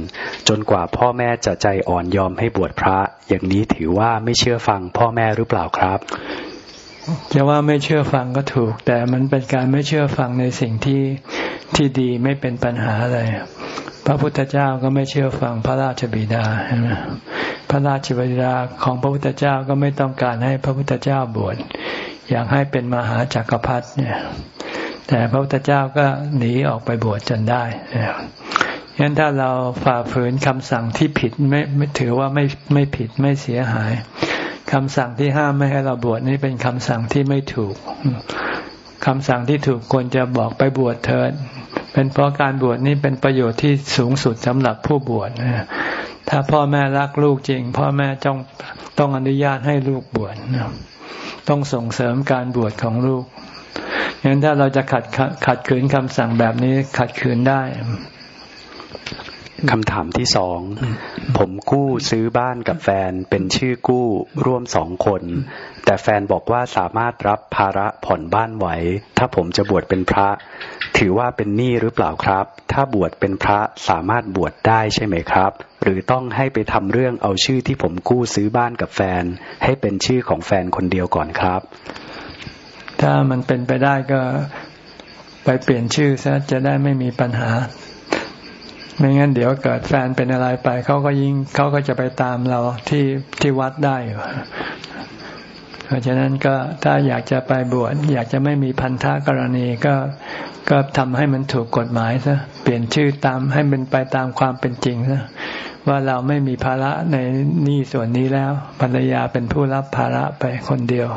จนกว่าพ่อแม่จะใจอ่อนยอมให้บวชพระ อย่างนี้ถือว่าไม่เชื่อฟังพ่อแม่หรือเปล่าครับ จะว่าไม่เชื่อฟังก็ถูก แต่มันเป็นการไม่เชื่อฟังในสิ่งที่ที่ดีไม่เป็นปัญหาอะไรพระพุทธเจ้าก็ไม่เชื่อฟังพระราชบิดาพระราชบิดาของพระพุทธเจ้าก็ไม่ต้องการให้พระพุทธเจ้าบวชอยากให้เป็นมหาจักรพรรดิเนี่ยแต่พระพุทธเจ้าก็หนีออกไปบวชจนได้งั้นถ้าเราฝ่าฝืนคำสั่งที่ผิดไม่ไม่ถือว่าไม่ไม่ผิดไม่เสียหาย คำสั่งที่ห้ามไม่ให้เราบวชนี่เป็นคำสั่งที่ไม่ถูกคำสั่งที่ถูกควรจะบอกไปบวชเถิด เป็นเพราะการบวชนี่เป็นประโยชน์ที่สูงสุดสำหรับผู้บวชถ้าพ่อแม่รักลูกจริง พ่อแม่ต้องต้องอนุญาตให้ลูกบวชต้องส่งเสริมการบวชของลูกงั้นถ้าเราจะขัดขัดขืนคำสั่งแบบนี้ขัดขืนได้ คำถามที่สอง ผมกู้ซื้อบ้านกับแฟนเป็นชื่อกู้ร่วมสองคน แต่แฟนบอกว่าสามารถรับภาระผ่อนบ้านไหว ถ้าผมจะบวชเป็นพระ ถือว่าเป็นหนี้หรือเปล่าครับ ถ้าบวชเป็นพระสามารถบวชได้ใช่ไหมครับ หรือต้องให้ไปทำเรื่องเอาชื่อที่ผมกู้ซื้อบ้านกับแฟน ให้เป็นชื่อของแฟนคนเดียวก่อนครับ ถ้ามันเป็นไปได้ก็ไปเปลี่ยนชื่อซะจะได้ไม่มีปัญหา ไม่งั้นเดี๋ยวเกิดแฟนเป็นอะไรไปเขาก็ยิ่งเขาก็จะไปตามเราที่ที่วัดได้เพราะฉะนั้นก็ถ้าอยากจะไปบวชอยากจะไม่มีพันธะกรณีก็ก็ทำให้มันถูกกฎหมายซะเปลี่ยนชื่อตามให้มันไปตามความเป็นจริงซะว่าเราไม่มีภาระในหนี้ส่วนนี้แล้ว ภรรยาเป็นผู้รับภาระไปคนเดียว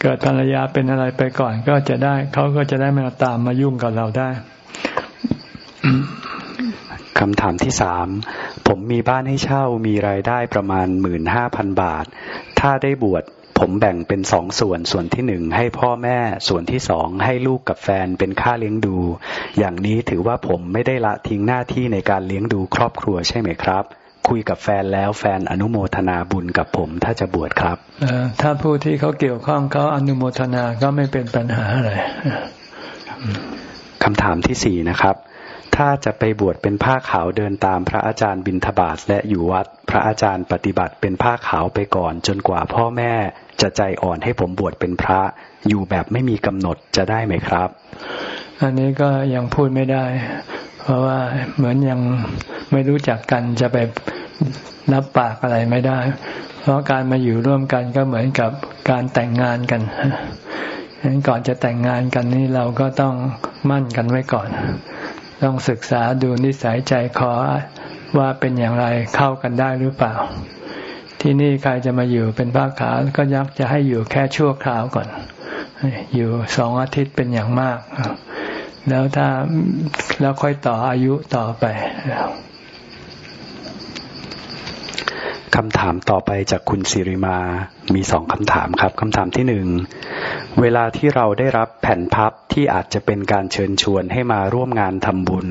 เกิดภรรยาเป็นอะไรไปก่อนก็จะได้ เขาก็จะได้ไม่มาตามมายุ่งกับเราได้ คำถามที่สามผมมีบ้านให้เช่ามีรายได้ประมาณหมื่นห้าพันบาท ถ้าได้บวชผมแบ่งเป็นสองส่วนส่วนที่หนึ่งให้พ่อแม่ส่วนที่สองให้ลูกกับแฟนเป็นค่าเลี้ยงดู อย่างนี้ถือว่าผมไม่ได้ละทิ้งหน้าที่ในการเลี้ยงดูครอบครัวใช่ไหมครับ คุยกับแฟนแล้วแฟนอนุโมทนาบุญกับผมถ้าจะบวชครับถ้าผู้ที่เขาเกี่ยวข้องเขาอนุโมทนาก็ไม่เป็นปัญหาอะไรคำถามที่สี่นะครับ ถ้าจะไปบวชเป็นผ้าขาวเดินตามพระอาจารย์บิณฑบาตและอยู่วัด พระอาจารย์ปฏิบัติเป็นผ้าขาวไปก่อน จนกว่าพ่อแม่จะใจอ่อนให้ผมบวชเป็นพระ อยู่แบบไม่มีกำหนดจะได้ไหมครับ อันนี้ก็ยังพูดไม่ได้ เพราะว่าเหมือนยังไม่รู้จักกันจะไปรับปากอะไรไม่ได้ เพราะการมาอยู่ร่วมกันก็เหมือนกับการแต่งงานกันฉะนั้นก่อนจะแต่งงานกันนี่เราก็ต้องมั่นกันไว้ก่อน ต้องศึกษาดูนิสัยใจคอว่าเป็นอย่างไรเข้ากันได้หรือเปล่า ที่นี่ใครจะมาอยู่เป็นภาคขาก็ยักจะให้อยู่แค่ชั่วคราวก่อน อยู่สองอาทิตย์เป็นอย่างมาก แล้วถ้าแล้วค่อยต่ออายุต่อไป คำถามต่อไปจากคุณสิริมา มีสองคำถามครับ คำถามที่หนึ่ง เวลาที่เราได้รับแผ่นพับที่อาจจะเป็นการเชิญชวนให้มาร่วมงานทำบุญ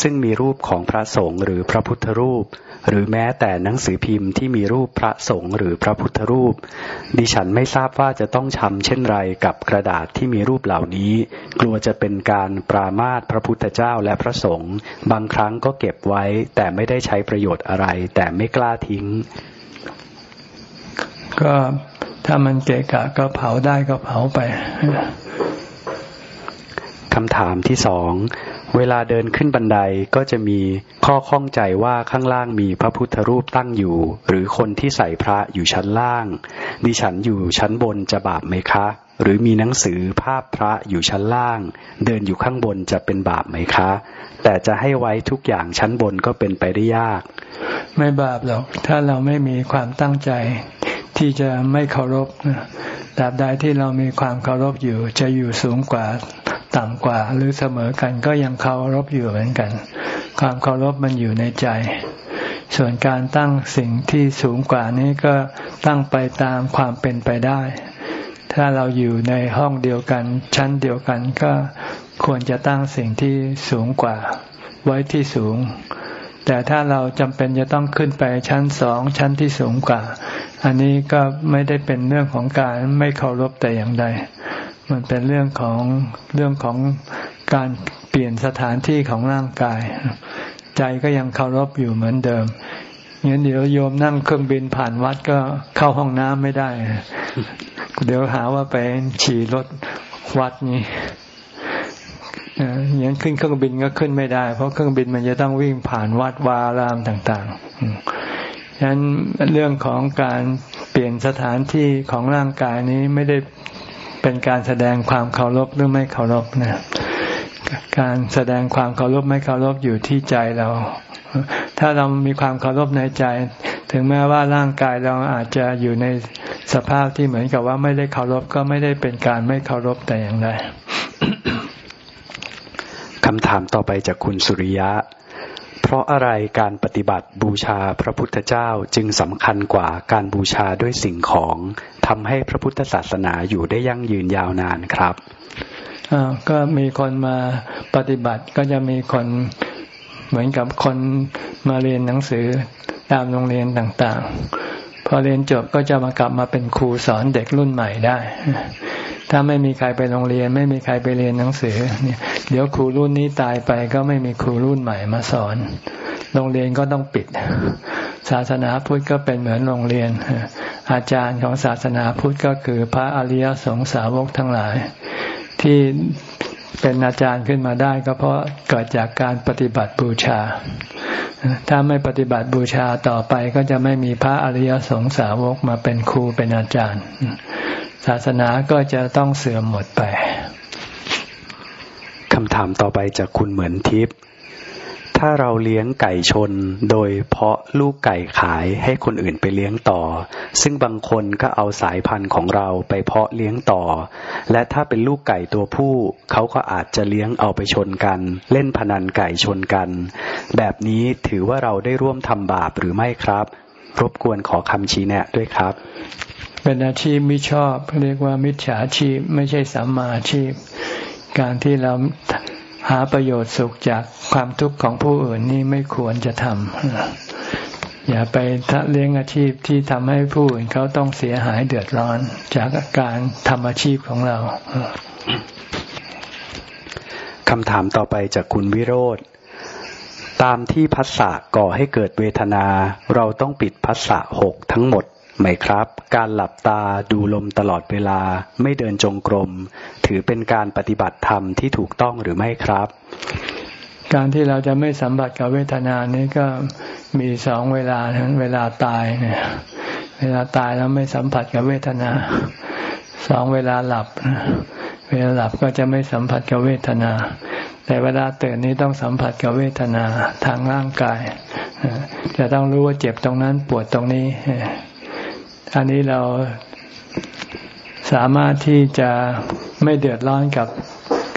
ซึ่งมีรูปของพระสงฆ์หรือพระพุทธรูป หรือแม้แต่หนังสือพิมพ์ที่มีรูปพระสงฆ์หรือพระพุทธรูป ดิฉันไม่ทราบว่าจะต้องทำเช่นไรกับกระดาษที่มีรูปเหล่านี้ กลัวจะเป็นการปรามาสพระพุทธเจ้าและพระสงฆ์บางครั้งก็เก็บไว้ แต่ไม่ได้ใช้ประโยชน์อะไร แต่ไม่กล้าทิ้ง ก็ถ้ามันเกะกะก็เผาได้ก็เผาไปคำถามที่สอง เวลาเดินขึ้นบันไดก็จะมีข้อข้องใจว่าข้างล่างมีพระพุทธรูปตั้งอยู่ หรือคนที่ใส่พระอยู่ชั้นล่าง ดิฉันอยู่ชั้นบนจะบาปไหมคะ หรือมีหนังสือภาพพระอยู่ชั้นล่าง เดินอยู่ข้างบนจะเป็นบาปไหมคะ แต่จะให้ไว้ทุกอย่างชั้นบนก็เป็นไปได้ยาก ไม่บาปหรอกถ้าเราไม่มีความตั้งใจที่จะไม่เคารพตราบใดที่เรามีความเคารพอยู่จะอยู่สูงกว่า ต่ำกว่าหรือเสมอกันก็ยังเคารพอยู่เหมือนกัน ความเคารพมันอยู่ในใจ ส่วนการตั้งสิ่งที่สูงกว่านี้ก็ตั้งไปตามความเป็นไปได้ ถ้าเราอยู่ในห้องเดียวกัน ชั้นเดียวกันก็ควรจะตั้งสิ่งที่สูงกว่า ไว้ที่สูง แต่ถ้าเราจำเป็นจะต้องขึ้นไปชั้นสองชั้นที่สูงกว่า อันนี้ก็ไม่ได้เป็นเรื่องของการไม่เคารพแต่อย่างใด มันเป็นเรื่องของเรื่องของการเปลี่ยนสถานที่ของร่างกาย ใจก็ยังเคารพอยู่เหมือนเดิมงั้นเดี๋ยวโยมนั่งเครื่องบินผ่านวัดก็เข้าห้องน้ำไม่ได้ เดี๋ยวหาว่าไปฉี่รถวัดนี้อย่างขึ้นเครื่องบินก็ขึ้นไม่ได้ เพราะเครื่องบินมันจะต้องวิ่งผ่านวัดวารามต่างๆฉะนั้นเรื่องของการเปลี่ยนสถานที่ของร่างกายนี้ไม่ได้ เป็นการแสดงความเคารพหรือไม่เคารพนะการแสดงความเคารพไม่เคารพอยู่ที่ใจเรา ถ้าเรามีความเคารพในใจ ถึงแม้ว่าร่างกายเราอาจจะอยู่ในสภาพที่เหมือนกับว่าไม่ได้เคารพก็ไม่ได้เป็นการไม่เคารพแต่อย่างใดคำถามต่อไปจากคุณสุริยะ ราะอะไรการปฏิบัติบูชาพระพุทธเจ้าจึงสำคัญกว่าการบูชาด้วยสิ่งของทำให้พระพุทธศาสนาอยู่ได้ยั่งยืนยาวนานครับก็มีคนมาปฏิบัติก็จะมีคนเหมือนกับคนมาเรียนหนังสือตามโรงเรียนต่างๆ พอเรียนจบก็จะมากลับมาเป็นครูสอนเด็กรุ่นใหม่ได้ ถ้าไม่มีใครไปโรงเรียน ไม่มีใครไปเรียนหนังสือเนี่ยเดี๋ยวครูรุ่นนี้ตายไปก็ไม่มีครูรุ่นใหม่มาสอน โรงเรียนก็ต้องปิด ศาสนาพุทธก็เป็นเหมือนโรงเรียน อาจารย์ของศาสนาพุทธก็คือพระอริยสงสาวกทั้งหลาย ที่เป็นอาจารย์ขึ้นมาได้ก็เพราะเกิดจากการปฏิบัติบูชา ถ้าไม่ปฏิบัติบูชาต่อไปก็จะไม่มีพระอริยสงสาวกมาเป็นครูเป็นอาจารย์ ศาสนาก็จะต้องเสื่อมหมดไปคำถามต่อไปจากคุณเหมือนทิพย์ถ้าเราเลี้ยงไก่ชน โดยเพาะลูกไก่ขายให้คนอื่นไปเลี้ยงต่อ ซึ่งบางคนก็เอาสายพันธุ์ของเราไปเพาะเลี้ยงต่อ และถ้าเป็นลูกไก่ตัวผู้ เขาก็อาจจะเลี้ยงเอาไปชนกัน เล่นพนันไก่ชนกัน แบบนี้ถือว่าเราได้ร่วมทำบาปหรือไม่ครับ รบกวนขอคำชี้แนะด้วยครับ เป็นอาชีพมิชอบ เรียกว่ามิจฉาชีพไม่ใช่สัมมาอาชีพ การที่เราหาประโยชน์สุขจากความทุกข์ของผู้อื่นนี่ไม่ควรจะทำอย่าไปเลี้ยงอาชีพที่ทำให้ผู้อื่นเขาต้องเสียหายเดือดร้อน จากการทำอาชีพของเราคำถามต่อไปจากคุณวิโรธตามที่พัสสะก่อให้เกิดเวทนา เราต้องปิดพัสสะหกทั้งหมด ไหมครับ การหลับตาดูลมตลอดเวลาไม่เดินจงกรม ถือเป็นการปฏิบัติธรรมที่ถูกต้องหรือไม่ครับ การที่เราจะไม่สัมผัสกับเวทนานี้ก็มีสองเวลาทั้งเวลาตายเนี่ยเวลาตายแล้วไม่สัมผัสกับเวทนาสองเวลาหลับ เวลาหลับก็จะไม่สัมผัสกับเวทนา แต่เวลาตื่นนี้ต้องสัมผัสกับเวทนาทางร่างกาย จะต้องรู้ว่าเจ็บตรงนั้นปวดตรงนี้ อันนี้เราสามารถที่จะไม่เดือดร้อนกับ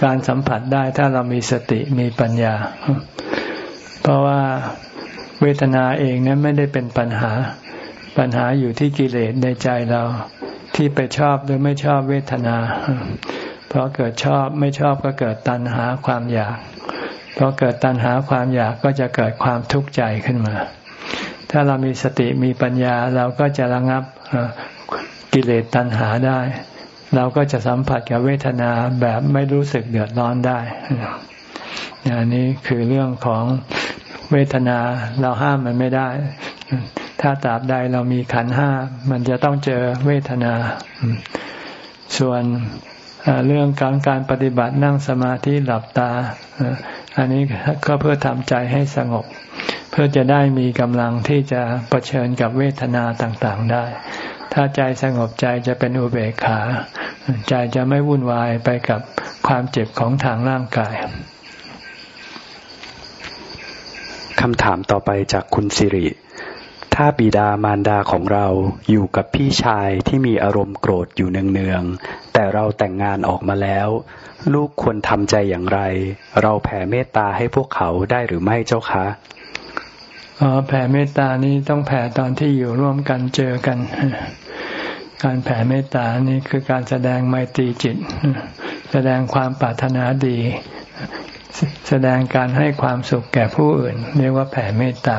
การสัมผัสได้ ถ้าเรามีสติมีปัญญา เพราะว่าเวทนาเองนั้นไม่ได้เป็นปัญหา ปัญหาอยู่ที่กิเลสในใจเราที่ไปชอบหรือไม่ชอบเวทนาเพราะเกิดชอบไม่ชอบก็เกิดตัณหาความอยากพอเกิดตัณหาความอยากก็จะเกิดความทุกข์ใจขึ้นมา ถ้าเรามีสติมีปัญญาเราก็จะระงับกิเลสตัณหาได้ เราก็จะสัมผัสกับเวทนาแบบไม่รู้สึกเดือดร้อนได้อันนี้คือเรื่องของเวทนาเราห้ามมันไม่ได้ ถ้าตราบใดเรามีขันห้ามันจะต้องเจอเวทนา ส่วนเรื่องการการปฏิบัตินั่งสมาธิหลับตา อันนี้ก็เพื่อทำใจให้สงบ เพื่อจะได้มีกำลังที่จะะเผชิญกับเวทนาต่างๆได้ ถ้าใจสงบใจจะเป็นอุเบกขา ใจจะไม่วุ่นวายไปกับความเจ็บของทางร่างกายคำถามต่อไปจากคุณสิริ ถ้าบิดามารดาของเราอยู่กับพี่ชายที่มีอารมณ์โกรธอยู่เนืองๆ แต่เราแต่งงานออกมาแล้ว ลูกควรทำใจอย่างไร เราแผ่เมตตาให้พวกเขาได้หรือไม่เจ้าคะ อ๋อแผ่เมตตานี้ต้องแผ่ตอนที่อยู่ร่วมกันเจอกัน การแผ่เมตตานี่คือการแสดงไมตรีจิต แสดงความปรารถนาดี แสดงการให้ความสุขแก่ผู้อื่น เรียกว่าแผ่เมตตา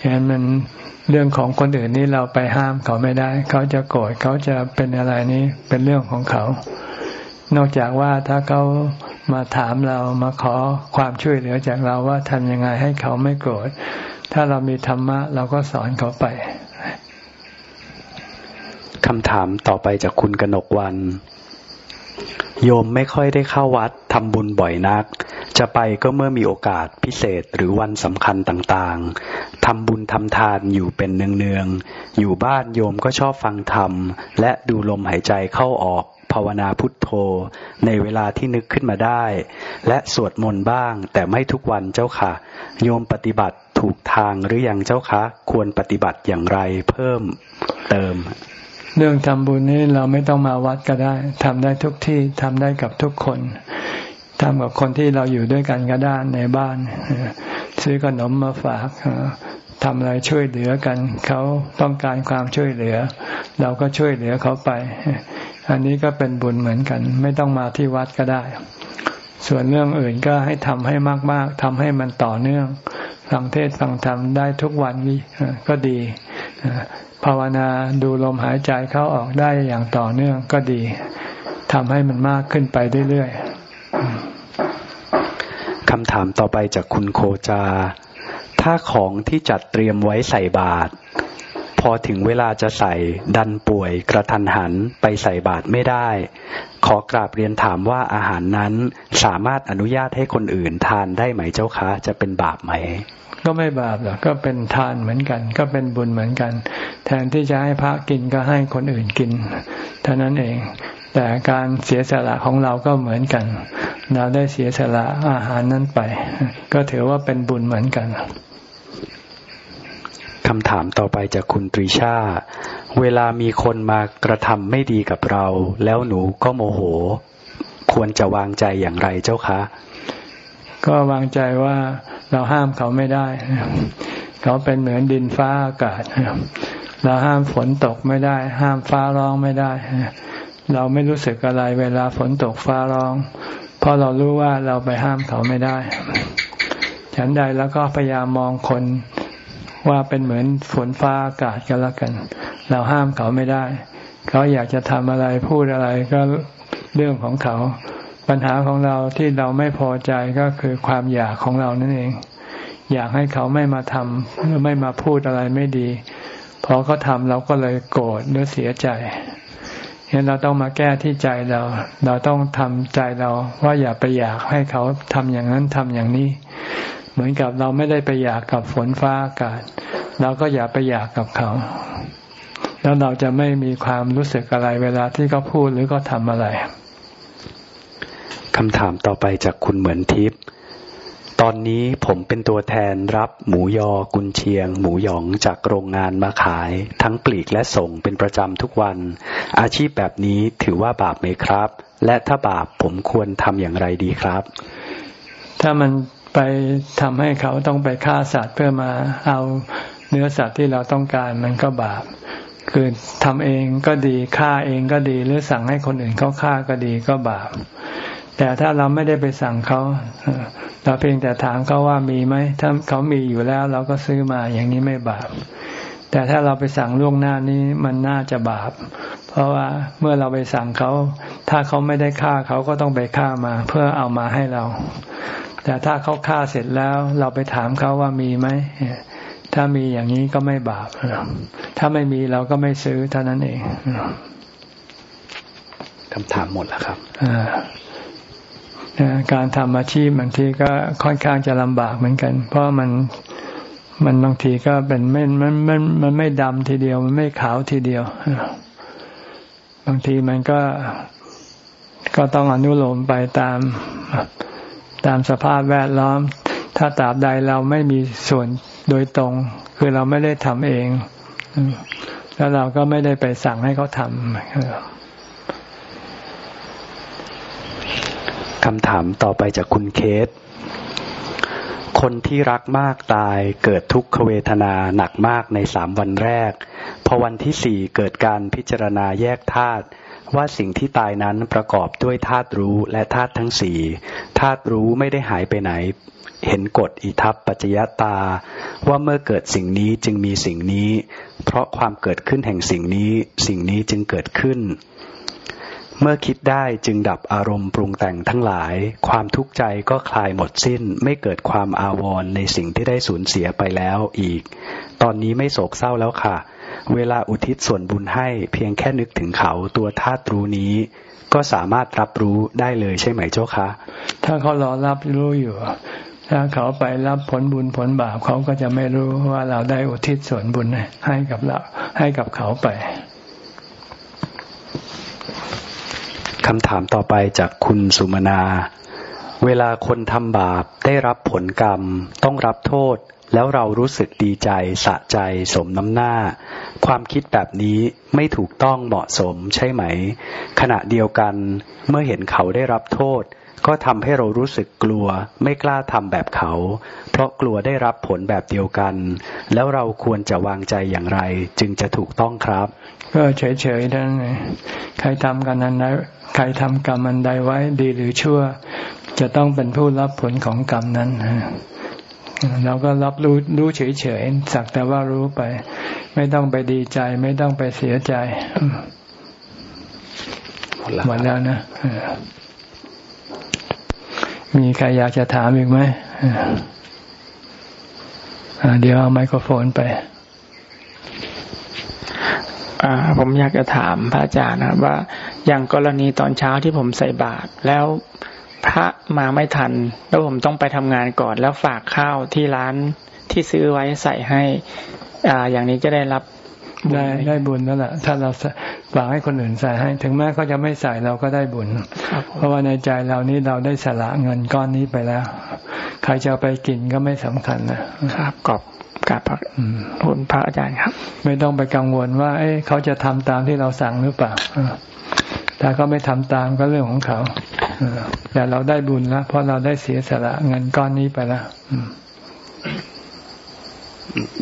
ฉะนั้นมันเรื่องของคนอื่นนี่เราไปห้ามเขาไม่ได้ เขาจะโกรธเขาจะเป็นอะไรนี้เป็นเรื่องของเขา นอกจากว่าถ้าเขามาถามเรามาขอความช่วยเหลือจากเราว่าทำยังไงให้เขาไม่โกรธ ถ้าเรามีธรรมะ เราก็สอนเขาไปคำถามต่อไปจากคุณกนกวัน โยมไม่ค่อยได้เข้าวัดทำบุญบ่อยนัก จะไปก็เมื่อมีโอกาสพิเศษหรือวันสำคัญต่างๆทำบุญทำทานอยู่เป็นเนืองๆอยู่บ้านโยมก็ชอบฟังธรรม และดูลมหายใจเข้าออก ภาวนาพุทโธ ในเวลาที่นึกขึ้นมาได้ และสวดมนต์บ้าง แต่ไม่ทุกวันเจ้าค่ะ โยมปฏิบัติถูกทางหรืออยังเจ้าคะ ควรปฏิบัติอย่างไรเพิ่มเติม เรื่องทำบุญนี้เราไม่ต้องมาวัดก็ได้ทำได้ทุกที่ทำได้กับทุกคนทำกับคนที่เราอยู่ด้วยกันก็ได้ในบ้าน ซื้อขนมมาฝากทำอะไรช่วยเหลือกัน เขาต้องการความช่วยเหลือ เราก็ช่วยเหลือเขาไป อันนี้ก็เป็นบุญเหมือนกัน ไม่ต้องมาที่วัดก็ได้ ส่วนเรื่องอื่นก็ให้ทำให้มากๆทำให้มันต่อเนื่องฟังเทศฟังธรรมได้ทุกวันนี้ก็ดีภาวนาดูลมหายใจเข้าออกได้อย่างต่อเนื่องก็ดีทำให้มันมากขึ้นไปเรื่อยๆคำถามต่อไปจากคุณโคจา ถ้าของที่จัดเตรียมไว้ใส่บาตร อถึงเวลาจะใส่ดันป่วยกระทันหันไปใส่บาตรไม่ได้ ขอกราบเรียนถามว่าอาหารนั้นสามารถอนุญาตให้คนอื่นทานได้ไหมเจ้าคะ จะเป็นบาปไหม ก็ไม่บาปหรอกก็เป็นทานเหมือนกัน ก็เป็นบุญเหมือนกัน แทนที่จะให้พระกินก็ให้คนอื่นกินเท่านั้นเอง แต่การเสียสละของเราก็เหมือนกัน เราได้เสียสละอาหารนั้นไป ก็ถือว่าเป็นบุญเหมือนกัน คำถามต่อไปจากคุณตรีชา เวลามีคนมากระทำไม่ดีกับเรา แล้วหนูก็โมโห ควรจะวางใจอย่างไรเจ้าคะ ก็วางใจว่าเราห้ามเขาไม่ได้ เขาเป็นเหมือนดินฟ้าอากาศ เราห้ามฝนตกไม่ได้ ห้ามฟ้าร้องไม่ได้ เราไม่รู้สึกอะไรเวลาฝนตกฟ้าร้อง เพราะเรารู้ว่าเราไปห้ามเขาไม่ได้ ฉันใดแล้วก็พยายามมองคน ว่าเป็นเหมือนฝนฟ้าอากาศกันแล้วกัน เราห้ามเขาไม่ได้ เขาอยากจะทำอะไรพูดอะไรก็เรื่องของเขา ปัญหาของเราที่เราไม่พอใจก็คือความอยากของเรานั่นเอง อยากให้เขาไม่มาทำหรือไม่มาพูดอะไรไม่ดีพอเขาทำเราก็เลยโกรธหรือเสียใจเห็นเราต้องมาแก้ที่ใจเรา เราต้องทำใจเราว่าอย่าไปอยากให้เขาทำอย่างนั้นทำอย่างนี้ เหมือนกับเราไม่ได้ไปอยากกับฝนฟ้าอากาศ เราก็อย่าไปอยากกับเขา แล้วเราจะไม่มีความรู้สึกอะไรเวลาที่เขาพูดหรือเขาทำอะไรคำถามต่อไปจากคุณเหมือนทิพย์ตอนนี้ผมเป็นตัวแทนรับหมูยอกุนเชียง หมูหยองจากโรงงานมาขาย ทั้งปลีกและส่งเป็นประจำทุกวัน อาชีพแบบนี้ถือว่าบาปไหมครับ และถ้าบาปผมควรทำอย่างไรดีครับ ถ้ามัน ไปทำให้เขาต้องไปฆ่าสัตว์เพื่อมาเอาเนื้อสัตว์ที่เราต้องการมันก็บาป คือทำเองก็ดีฆ่าเองก็ดีหรือสั่งให้คนอื่นเขาฆ่าก็ดีก็บาป แต่ถ้าเราไม่ได้ไปสั่งเขาเราเพียงแต่ถามเขาว่ามีไหมถ้าเขามีอยู่แล้วเราก็ซื้อมาอย่างนี้ไม่บาป แต่ถ้าเราไปสั่งล่วงหน้านี้มันน่าจะบาป เพราะว่าเมื่อเราไปสั่งเขา ถ้าเขาไม่ได้ฆ่าเขาก็ต้องไปฆ่ามา เพื่อเอามาให้เรา แต่ถ้าเขาฆ่าเสร็จแล้ว เราไปถามเขาว่ามีไหมถ้ามีอย่างนี้ก็ไม่บาปถ้าไม่มีเราก็ไม่ซื้อเท่านั้นเองคำถามหมดแล้วครับการทำอาชีพบางทีก็ค่อนข้างจะลำบากเหมือนกัน เพราะมันมันบางทีก็เป็นไม่มันมันมันไม่ดำทีเดียว มันไม่ขาวทีเดียว บางทีมันก็ก็ต้องอนุโลมไปตาม ตามสภาพแวดล้อม ถ้าตราบใดเราไม่มีส่วนโดยตรง คือเราไม่ได้ทำเอง แล้วเราก็ไม่ได้ไปสั่งให้เขาทำคำถามต่อไปจากคุณเคส คนที่รักมากตายเกิดทุกขเวทนาหนักมากในสามวันแรก พอวันที่สี่เกิดการพิจารณาแยกธาตุ ว่าสิ่งที่ตายนั้นประกอบด้วยธาตุรู้และธาตุทั้งสี่ธาตุรู้ไม่ได้หายไปไหน เห็นกฎอิทัปปัจจยตา ว่าเมื่อเกิดสิ่งนี้จึงมีสิ่งนี้ เพราะความเกิดขึ้นแห่งสิ่งนี้ สิ่งนี้จึงเกิดขึ้นเมื่อคิดได้จึงดับอารมณ์ปรุงแต่งทั้งหลาย ความทุกข์ใจก็คลายหมดสิ้น ไม่เกิดความอาวรณ์ในสิ่งที่ได้สูญเสียไปแล้วอีก ตอนนี้ไม่โศกเศร้าแล้วค่ะ เวลาอุทิศส่วนบุญให้เพียงแค่นึกถึงเขาตัวธาตุรู้นี้ ก็สามารถรับรู้ได้เลยใช่ไหมเจ้าคะ ถ้าเขารอรับรู้อยู่ถ้าเขาไปรับผลบุญผลบาปเขาก็จะไม่รู้ว่าเราได้อุทิศส่วนบุญให้กับเราให้กับเขาไปคำถามต่อไปจากคุณสุมนา เวลาคนทำบาปได้รับผลกรรม ต้องรับโทษ แล้วเรารู้สึกดีใจสะใจสมน้ำหน้า ความคิดแบบนี้ไม่ถูกต้องเหมาะสมใช่ไหม ขณะเดียวกันเมื่อเห็นเขาได้รับโทษ ก็ทำให้เรารู้สึกกลัว ไม่กล้าทำแบบเขา เพราะกลัวได้รับผลแบบเดียวกัน แล้วเราควรจะวางใจอย่างไร จึงจะถูกต้องครับ ก็เฉยๆนั่นไงใครทำกันนั้นใครทำกรรมอันใดไว้ดีหรือชั่ว จะต้องเป็นผู้รับผลของกรรมนั้น เราก็รับรู้รู้เฉยๆสักแต่ว่ารู้ไป ไม่ต้องไปดีใจ ไม่ต้องไปเสียใจหมดแล้วนะมีใครอยากจะถามอีกไหมเดี๋ยวเอาไมโครโฟนไปผมอยากจะถามพระอาจารย์นะว่าอย่างกรณีตอนเช้าที่ผมใส่บาตรแล้ว พระมาไม่ทัน แล้วผมต้องไปทำงานก่อน แล้วฝากข้าวที่ร้านที่ซื้อไว้ใส่ให้ อ่า อย่างนี้จะได้รับได้ได้บุญนั่นแหละถ้าเราฝากให้คนอื่นใส่ให้ ถึงแม้เขาจะไม่ใส่เราก็ได้บุญ เพราะว่าในใจเรานี้เราได้สละเงินก้อนนี้ไปแล้ว ใครจะไปกินก็ไม่สำคัญนะครับกอบกราบพระคุณพระอาจารย์ครับ ไม่ต้องไปกังวลว่า เอ้เขาจะทำตามที่เราสั่งหรือเปล่า ถ้าเขาไม่ทำตามก็เรื่องของเขาแต่เราได้บุญแล้วเพราะเราได้เสียสละเงินก้อนนี้ไปแล้ว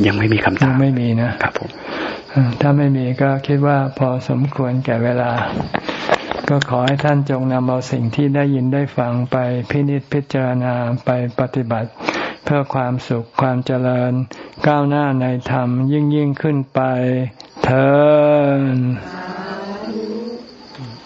ยังไม่มีคำถามไม่มีนะครับผมถ้าไม่มีก็คิดว่าพอสมควรแก่เวลา ก็ขอให้ท่านจงนำเอาสิ่งที่ได้ยินได้ฟังไปพินิจพิจารณาไปปฏิบัติ เพื่อความสุขความเจริญ ก้าวหน้าในธรรมยิ่งยิ่งขึ้นไปเธอ